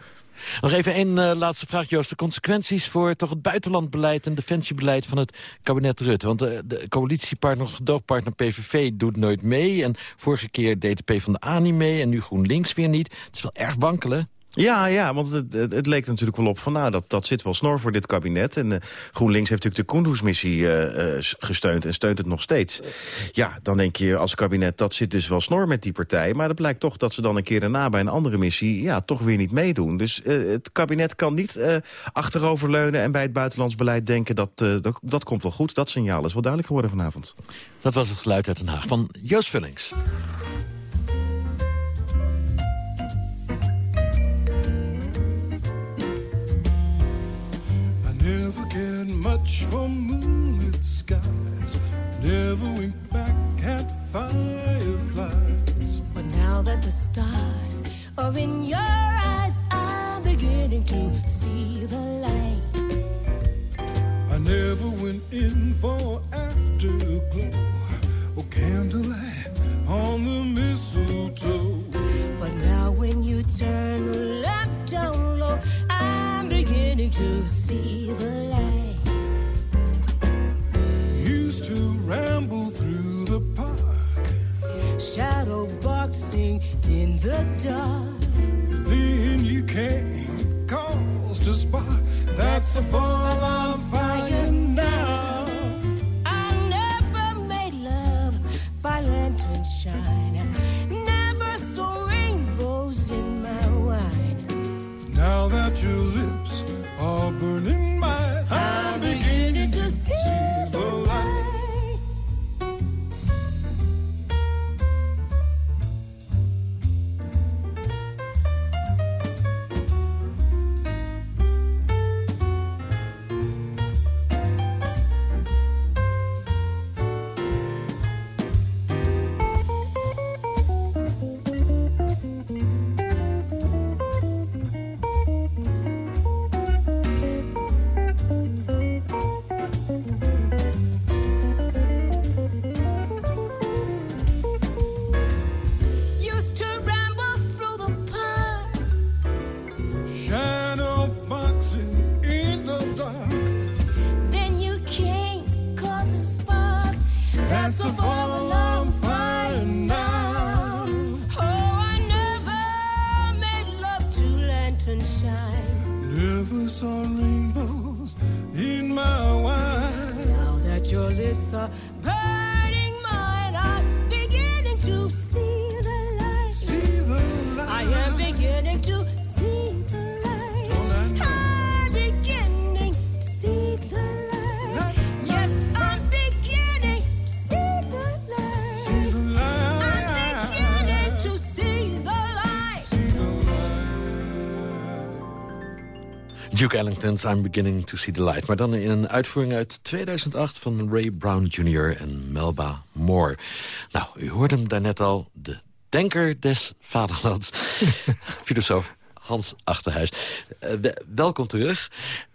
Nog even één uh, laatste vraag, Joost. De consequenties voor toch het buitenlandbeleid en defensiebeleid van het kabinet Rutte. Want de, de coalitiepartner, gedoogpartner PVV doet nooit mee. En vorige keer deed de P van de A niet mee en nu GroenLinks weer niet. Het is wel erg wankelen. Ja, ja, want het, het, leek natuurlijk wel op van... nou, dat, dat zit wel snor voor dit kabinet. En uh, GroenLinks heeft natuurlijk de Kunduz-missie uh, uh, gesteund... en steunt het nog steeds. Ja, dan denk je als kabinet, dat zit dus wel snor met die partij. Maar het blijkt toch dat ze dan een keer daarna bij een andere missie... ja, toch weer niet meedoen. Dus het kabinet kan niet achteroverleunen... en bij het buitenlands beleid denken dat, dat, dat komt wel goed. Dat signaal is wel duidelijk geworden vanavond. Dat was het geluid uit Den Haag van Joost Vullings. Much for moonlit skies. Never winked back at fireflies. But now that the stars are in your eyes, I'm beginning to see the light. I never went in for afterglow oh, or candlelight on the mistletoe. But now when you turn the lamp down low, I'm beginning to see the light. To ramble through the park, shadow boxing in the dark. Then you came, caused a spark. That's a fall of fire now. I never made love by lantern shine. Never saw rainbows in my wine. Now that your lips are burning Duke Ellington's I'm Beginning to See the Light. Maar dan in een uitvoering uit 2008 van Ray Brown Jr. en Melba Moore. Nou, u hoorde hem daarnet al, de denker des vaderlands. Filosoof Hans Achterhuis. Eh, we- welkom terug.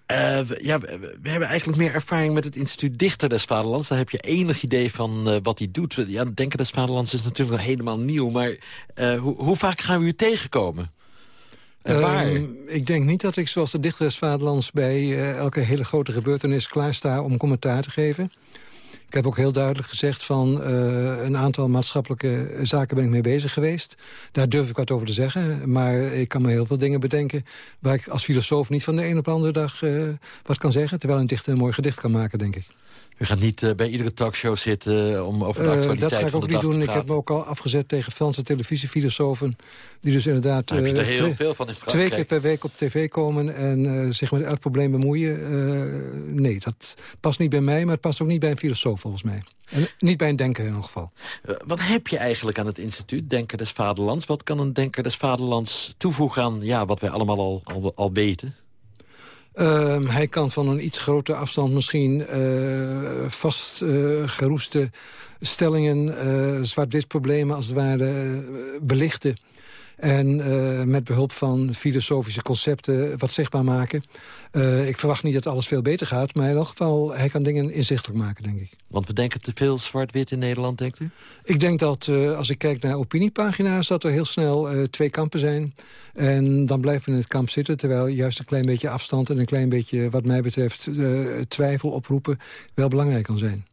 Eh, we- ja, we, we hebben eigenlijk meer ervaring met het instituut Dichter des Vaderlands. Daar heb je enig idee van eh, wat hij doet. Ja, Denken des Vaderlands is natuurlijk helemaal nieuw. Maar hoe, hoe vaak gaan we u tegenkomen? En? Ehm, ik denk niet dat ik zoals de dichter des Vaderlands... bij eh, elke hele grote gebeurtenis klaarsta om commentaar te geven. Ik heb ook heel duidelijk gezegd van eh, een aantal maatschappelijke zaken ben ik mee bezig geweest. Daar durf ik wat over te zeggen. Maar ik kan me heel veel dingen bedenken waar ik als filosoof niet van de een op de andere dag eh, wat kan zeggen. Terwijl een dichter een mooi gedicht kan maken, denk ik. U gaat niet eh, bij iedere talkshow zitten om over de actualiteit dat ga ik ook niet doen. Ik heb me ook al afgezet tegen Franse televisiefilosofen... die dus inderdaad er heel twee, veel van in twee Frankrijk. keer per week op tv komen... en zich met elk probleem bemoeien. Nee, dat past niet bij mij, maar het past ook niet bij een filosoof volgens mij. En niet bij een denker in elk geval. Eh, wat heb je eigenlijk aan het instituut Denker des Vaderlands? Wat kan een Denker des Vaderlands toevoegen aan ja, wat wij allemaal al, al, al weten? Ehm, hij kan van een iets grotere afstand misschien eh vast eh, geroeste stellingen, eh, zwart-wit problemen als het ware, eh, belichten. En eh, met behulp van filosofische concepten wat zichtbaar maken. Eh, ik verwacht niet dat alles veel beter gaat, maar in elk geval, hij kan dingen inzichtelijk maken, denk ik. Want we denken te veel zwart-wit in Nederland, denkt u? Ik denk dat eh, als ik kijk naar opiniepagina's... dat er heel snel twee kampen zijn. En dan blijven we in het kamp zitten... terwijl juist een klein beetje afstand en een klein beetje... wat mij betreft twijfel oproepen wel belangrijk kan zijn.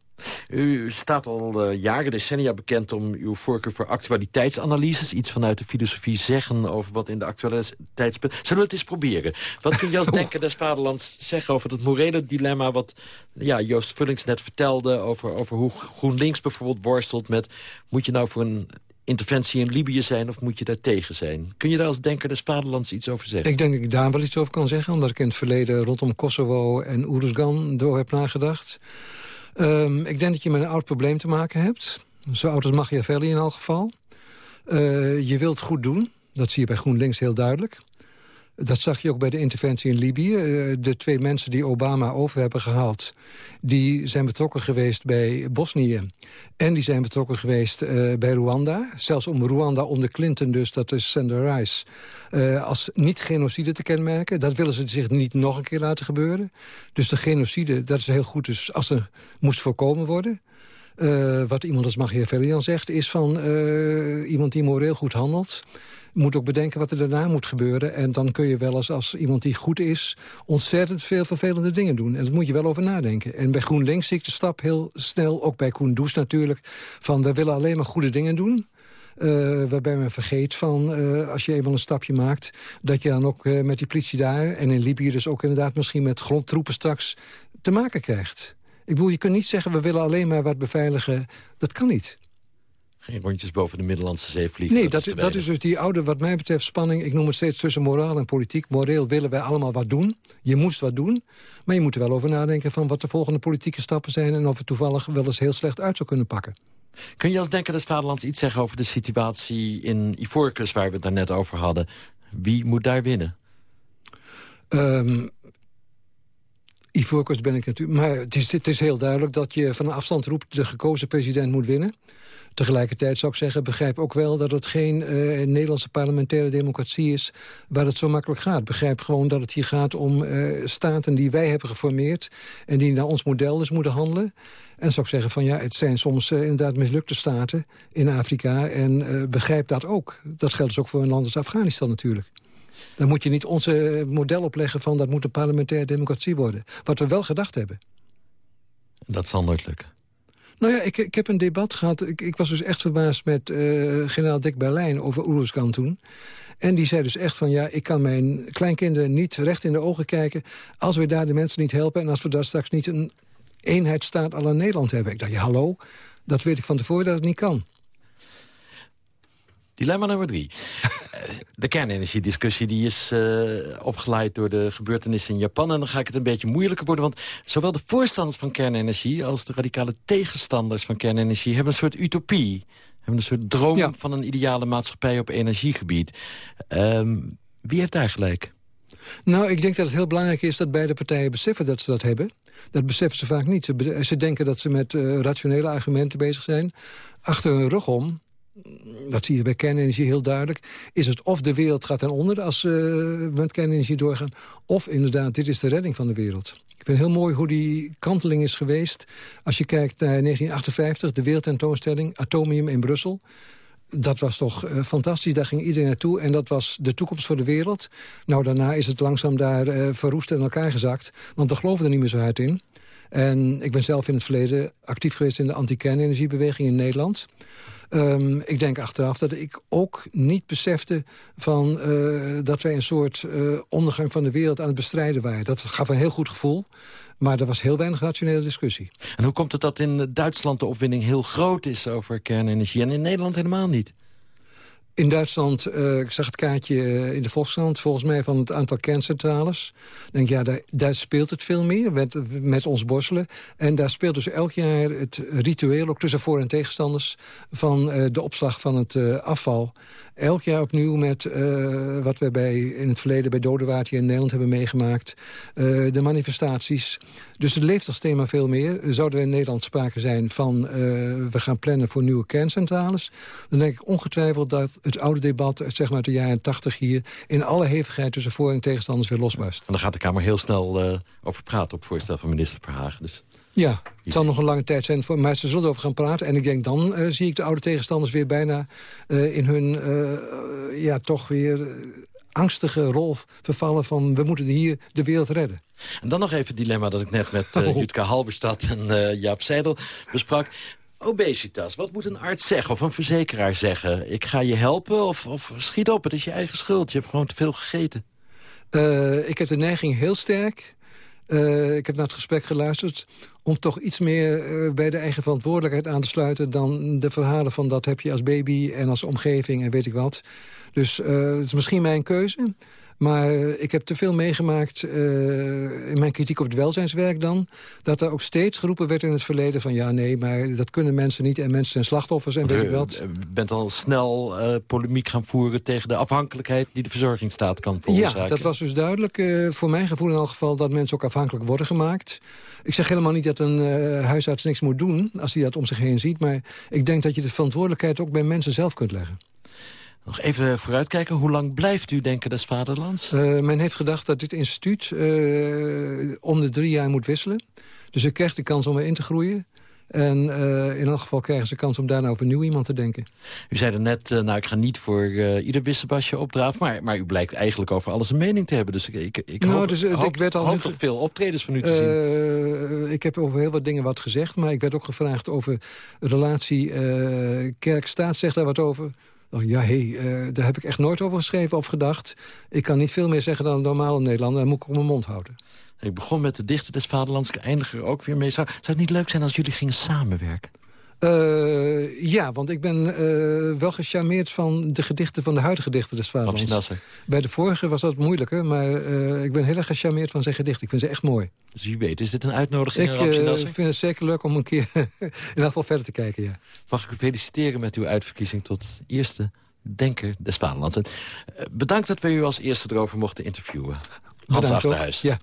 U staat al eh, jaren, decennia bekend om uw voorkeur voor actualiteitsanalyses. Iets vanuit de filosofie zeggen over wat in de actualiteit speelt. Zullen we het eens proberen? Wat kun je als denker des vaderlands zeggen over het morele dilemma... wat ja, Joost Vullings net vertelde over, over hoe GroenLinks bijvoorbeeld worstelt met... moet je nou voor een interventie in Libië zijn of moet je daar tegen zijn? Kun je daar als denker des vaderlands iets over zeggen? Ik denk dat ik daar wel iets over kan zeggen... omdat ik in het verleden rondom Kosovo en Oeruzgan door heb nagedacht. Ehm, ik denk dat je met een oud probleem te maken hebt. Zo oud als Machiavelli in elk geval. Eh, je wilt goed doen. Dat zie je bij GroenLinks heel duidelijk. Dat zag je ook bij de interventie in Libië. Eh, de twee mensen die Obama over hebben gehaald... die zijn betrokken geweest bij Bosnië. En die zijn betrokken geweest eh, bij Rwanda. Zelfs om Rwanda onder Clinton dus, dat is Sandra Rice... eh, als niet-genocide te kenmerken. Dat willen ze zich niet nog een keer laten gebeuren. Dus de genocide, dat is heel goed dus als er moest voorkomen worden... Eh, wat iemand als Machiavelli zegt, is van eh, iemand die moreel goed handelt moet ook bedenken wat er daarna moet gebeuren. En dan kun je wel eens als iemand die goed is... ontzettend veel vervelende dingen doen. En daar moet je wel over nadenken. En bij GroenLinks zie ik de stap heel snel, ook bij Koen Does natuurlijk... van we willen alleen maar goede dingen doen... Eh, waarbij men vergeet van, als je eenmaal een stapje maakt... dat je dan ook met die politie daar... en in Libië dus ook inderdaad misschien met grondtroepen straks... te maken krijgt. Ik bedoel, je kunt niet zeggen, we willen alleen maar wat beveiligen. Dat kan niet. Geen rondjes boven de Middellandse Zee vliegen. Nee, dat, is dat is dus die oude, wat mij betreft, spanning. Ik noem het steeds tussen moraal en politiek. Moreel willen wij allemaal wat doen. Je moest wat doen. Maar je moet er wel over nadenken van wat de volgende politieke stappen zijn... en of het toevallig wel eens heel slecht uit zou kunnen pakken. Kun je als denker des vaderlands iets zeggen over de situatie in Ivoorkust... waar we het daar net over hadden? Wie moet daar winnen? Ehm Ivoorkust ben ik natuurlijk... Maar het is, het is heel duidelijk dat je van een afstand roept... de gekozen president moet winnen. Tegelijkertijd zou ik zeggen, begrijp ook wel dat het geen eh, Nederlandse parlementaire democratie is waar het zo makkelijk gaat. Begrijp gewoon dat het hier gaat om eh, staten die wij hebben geformeerd en die naar ons model dus moeten handelen. En zou ik zeggen van ja, het zijn soms eh, inderdaad mislukte staten in Afrika en begrijp dat ook. Dat geldt dus ook voor een land als Afghanistan natuurlijk. Dan moet je niet onze model opleggen van dat moet een parlementaire democratie worden. Wat we wel gedacht hebben. Dat zal nooit lukken. Nou ja, ik, ik heb een debat gehad. Ik, ik was dus echt verbaasd met eh, generaal Dick Berlijn over Oeruzkan toen. En die zei dus echt van, ja, ik kan mijn kleinkinderen niet recht in de ogen kijken... als we daar de mensen niet helpen en als we daar straks niet een eenheidsstaat à la Nederland hebben. Ik dacht, ja, hallo, dat weet ik van tevoren dat het niet kan. Dilemma nummer drie. Eh, de kernenergiediscussie die is uh, opgeleid door de gebeurtenissen in Japan. En dan ga ik het een beetje moeilijker worden. Want zowel de voorstanders van kernenergie... als de radicale tegenstanders van kernenergie... hebben een soort utopie. Hebben een soort droom van een ideale maatschappij op energiegebied. Um, wie heeft daar gelijk? Nou, ik denk dat het heel belangrijk is dat beide partijen beseffen dat ze dat hebben. Dat beseffen ze vaak niet. Ze, ze denken dat ze met uh, rationele argumenten bezig zijn. Achter hun rug om dat zie je bij kernenergie heel duidelijk... is het of de wereld gaat ten onder als we met kernenergie doorgaan... of inderdaad, dit is de redding van de wereld. Ik vind heel mooi hoe die kanteling is geweest. Als je kijkt naar 1958, de wereldtentoonstelling Atomium in Brussel dat was toch uh, fantastisch. Daar ging iedereen naartoe en dat was de toekomst voor de wereld. Nou, daarna is het langzaam daar uh, verroest en elkaar gezakt. Want we geloven er niet meer zo hard in. En ik ben zelf in het verleden actief geweest in de anti-kernenergiebeweging in Nederland. Um, ik denk achteraf dat ik ook niet besefte van, uh, dat wij een soort uh, ondergang van de wereld aan het bestrijden waren. Dat gaf een heel goed gevoel. Maar er was heel weinig rationele discussie. En hoe komt het dat in Duitsland de opwinding heel groot is over kernenergie... en in Nederland helemaal niet? In Duitsland, uh, ik zag het kaartje uh, in de Volkskrant... volgens mij van het aantal kerncentrales. denk ja, daar, speelt het veel meer met, met ons borstelen. En daar speelt dus elk jaar het ritueel... ook tussen voor- en tegenstanders... van uh, de opslag van het afval. Elk jaar opnieuw met wat we bij, in het verleden... bij Dodewaard hier in Nederland hebben meegemaakt. de manifestaties. Dus het leeft als thema veel meer. Zouden we in Nederland sprake zijn van... we gaan plannen voor nieuwe kerncentrales... dan denk ik ongetwijfeld dat het oude debat zeg maar uit de jaren 80 hier... in alle hevigheid tussen voor- en tegenstanders weer losbarst. En dan gaat de Kamer heel snel over praten op voorstel van minister Verhagen. Dus... Ja, het zal nog een lange tijd zijn, voor, maar ze zullen erover gaan praten. En ik denk dan uh, zie ik de oude tegenstanders weer bijna uh, in hun... ja, toch weer angstige rol vervallen van... we moeten hier de wereld redden. En dan nog even het dilemma dat ik net met uh, Jutka Halberstad en Jaap Seidel besprak. Obesitas, wat moet een arts zeggen of een verzekeraar zeggen? Ik ga je helpen of, of schiet op, het is je eigen schuld. Je hebt gewoon te veel gegeten. Ik heb de neiging heel sterk... Uh, ik heb naar het gesprek geluisterd... om toch iets meer uh, bij de eigen verantwoordelijkheid aan te sluiten... dan de verhalen van dat heb je als baby en als omgeving en weet ik wat. Dus uh, het is misschien mijn keuze... Maar ik heb te veel meegemaakt uh, in mijn kritiek op het welzijnswerk dan... dat er ook steeds geroepen werd in het verleden van... ja, nee, maar dat kunnen mensen niet en mensen zijn slachtoffers en weet ik wat. U bent al snel uh, polemiek gaan voeren tegen de afhankelijkheid... die de verzorgingsstaat kan veroorzaken. Ja, dat was dus duidelijk uh, voor mijn gevoel in elk geval... dat mensen ook afhankelijk worden gemaakt. Ik zeg helemaal niet dat een huisarts niks moet doen... als hij dat om zich heen ziet. Maar ik denk dat je de verantwoordelijkheid ook bij mensen zelf kunt leggen. Nog even vooruitkijken. Hoe lang blijft u denken des vaderlands? Uh, men heeft gedacht dat dit instituut uh, om de drie jaar moet wisselen. Dus u krijgt de kans om erin te groeien. En uh, in elk geval krijgen ze kans om daarna over nieuw iemand te denken. U zei er net, uh, nou ik ga niet voor uh, ieder wissebasje opdraven... Maar, maar u blijkt eigenlijk over alles een mening te hebben. Dus ik, ik, ik nou, hoop, dus, hoop, ik werd al hoop veel optredens van u te zien. ik heb over heel wat dingen wat gezegd... maar ik werd ook gevraagd over relatie kerk-staat. Zeg daar wat over... Oh, ja, hé, hey, uh, daar heb ik echt nooit over geschreven of gedacht. Ik kan niet veel meer zeggen dan een normale Nederlander. Dan moet ik op mijn mond houden. Ik begon met de dichter des vaderlands. Ik eindig er ook weer mee. Zou, zou het niet leuk zijn als jullie gingen samenwerken? Uh, ja, want ik ben uh, wel gecharmeerd van de gedichten van de huidige dichter des vaderlands. Bij de vorige was dat moeilijker, maar uh, ik ben heel erg gecharmeerd van zijn gedichten. Ik vind ze echt mooi. Dus wie weet, is dit een uitnodiging Ik vind het zeker leuk om een keer in ieder geval verder te kijken, ja. Mag ik u feliciteren met uw uitverkiezing tot eerste denker des vaderlands. En, bedankt dat we u als eerste erover mochten interviewen. Hans bedankt, Achterhuis. Ja.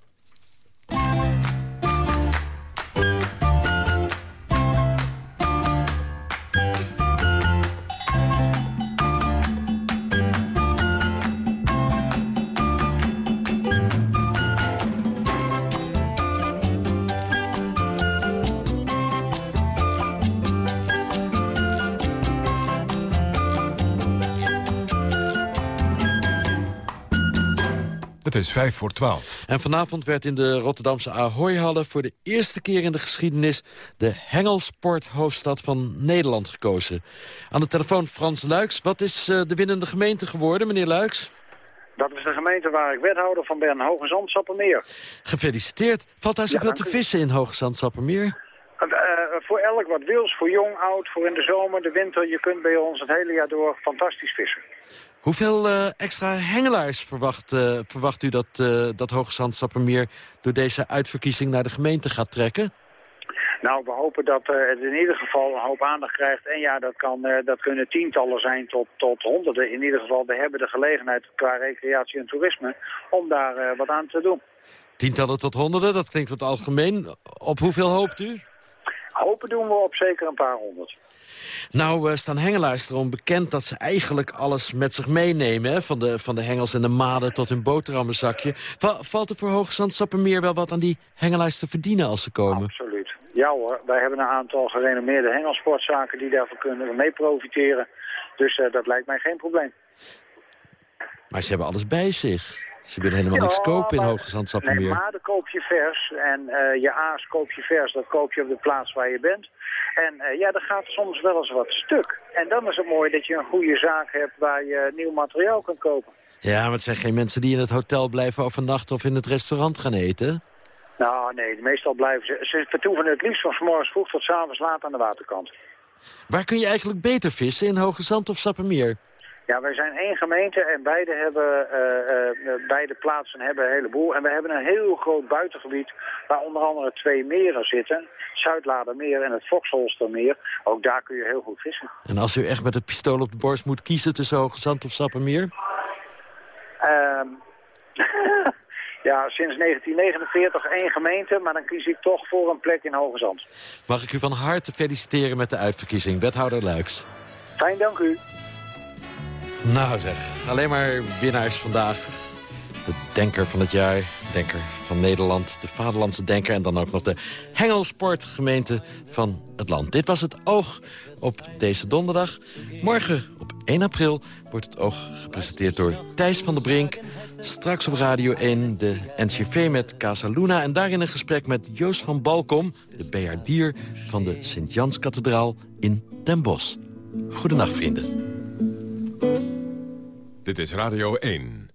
Het is vijf voor twaalf. En vanavond werd in de Rotterdamse Ahoy-hallen... voor de eerste keer in de geschiedenis... de hengelsporthoofdstad van Nederland gekozen. Aan de telefoon Frans Luiks. Wat is eh, de winnende gemeente geworden, meneer Luiks? Dat is de gemeente waar ik wethouder van ben, Hoge Zand, Sappermeer. Gefeliciteerd. Valt daar zoveel Ja, te vissen in Hoge Zand, Sappermeer? Eh, eh, voor elk wat wils, voor jong, oud, voor in de zomer, de winter. Je kunt bij ons het hele jaar door fantastisch vissen. Hoeveel eh, extra hengelaars verwacht, eh, verwacht u dat, eh dat Sappermeer... door deze uitverkiezing naar de gemeente gaat trekken? Nou, we hopen dat het in ieder geval een hoop aandacht krijgt. En ja, dat, kan, dat kunnen tientallen zijn tot, tot honderden. In ieder geval, we hebben de gelegenheid qua recreatie en toerisme om daar wat aan te doen. Tientallen tot honderden, dat klinkt wat algemeen. Op hoeveel hoopt u? Hopen doen we op zeker een paar honderd. Nou eh, staan hengelaars erom bekend dat ze eigenlijk alles met zich meenemen. Hè? Van, de, van de hengels en de maden tot hun boterhammenzakje. Va- valt er voor Hoogzand Sappermeer wel wat aan die hengelaars te verdienen als ze komen? Absoluut. Ja hoor, wij hebben een aantal gerenommeerde hengelsportzaken die daarvoor kunnen mee profiteren. Dus eh, dat lijkt mij geen probleem. Maar ze hebben alles bij zich. Ze willen helemaal niks kopen in Hoogzand Nee, Sappermeer. maden koop je vers en eh, je aas koop je vers. Dat koop je op de plaats waar je bent. En eh, ja, er gaat soms wel eens wat stuk. En dan is het mooi dat je een goede zaak hebt waar je nieuw materiaal kunt kopen. Ja, maar het zijn geen mensen die in het hotel blijven overnachten of in het restaurant gaan eten. Nou nee, meestal blijven ze... Ze vertoeven het liefst van 's morgens vroeg tot 's avonds laat aan de waterkant. Waar kun je eigenlijk beter vissen, in Hoge Zand of Sappermeer? Ja, wij zijn één gemeente en beide, hebben, eh, eh, beide plaatsen hebben een heleboel. En we hebben een heel groot buitengebied waar onder andere twee meren zitten. Zuidladermeer en het Foxholstermeer. Ook daar kun je heel goed vissen. En als u echt met het pistool op de borst moet kiezen tussen Hoge Zand of Sappermeer? Ehm, ja, sinds 1949 één gemeente, maar dan kies ik toch voor een plek in Hoge Zand. Mag ik u van harte feliciteren met de uitverkiezing, wethouder Luiks. Fijn, dank u. Nou zeg, alleen maar winnaars vandaag. De denker van het jaar, denker van Nederland, de vaderlandse denker... en dan ook nog de hengelsportgemeente van het land. Dit was het Oog op deze donderdag. Morgen op 1 april wordt het Oog gepresenteerd door Thijs van der Brink. Straks op Radio 1 de NCV met Casa Luna... en daarin een gesprek met Joost van Balkom... de bejaardier van de Sint-Janskathedraal in Den Bosch. Goedenacht, vrienden. Dit is Radio 1.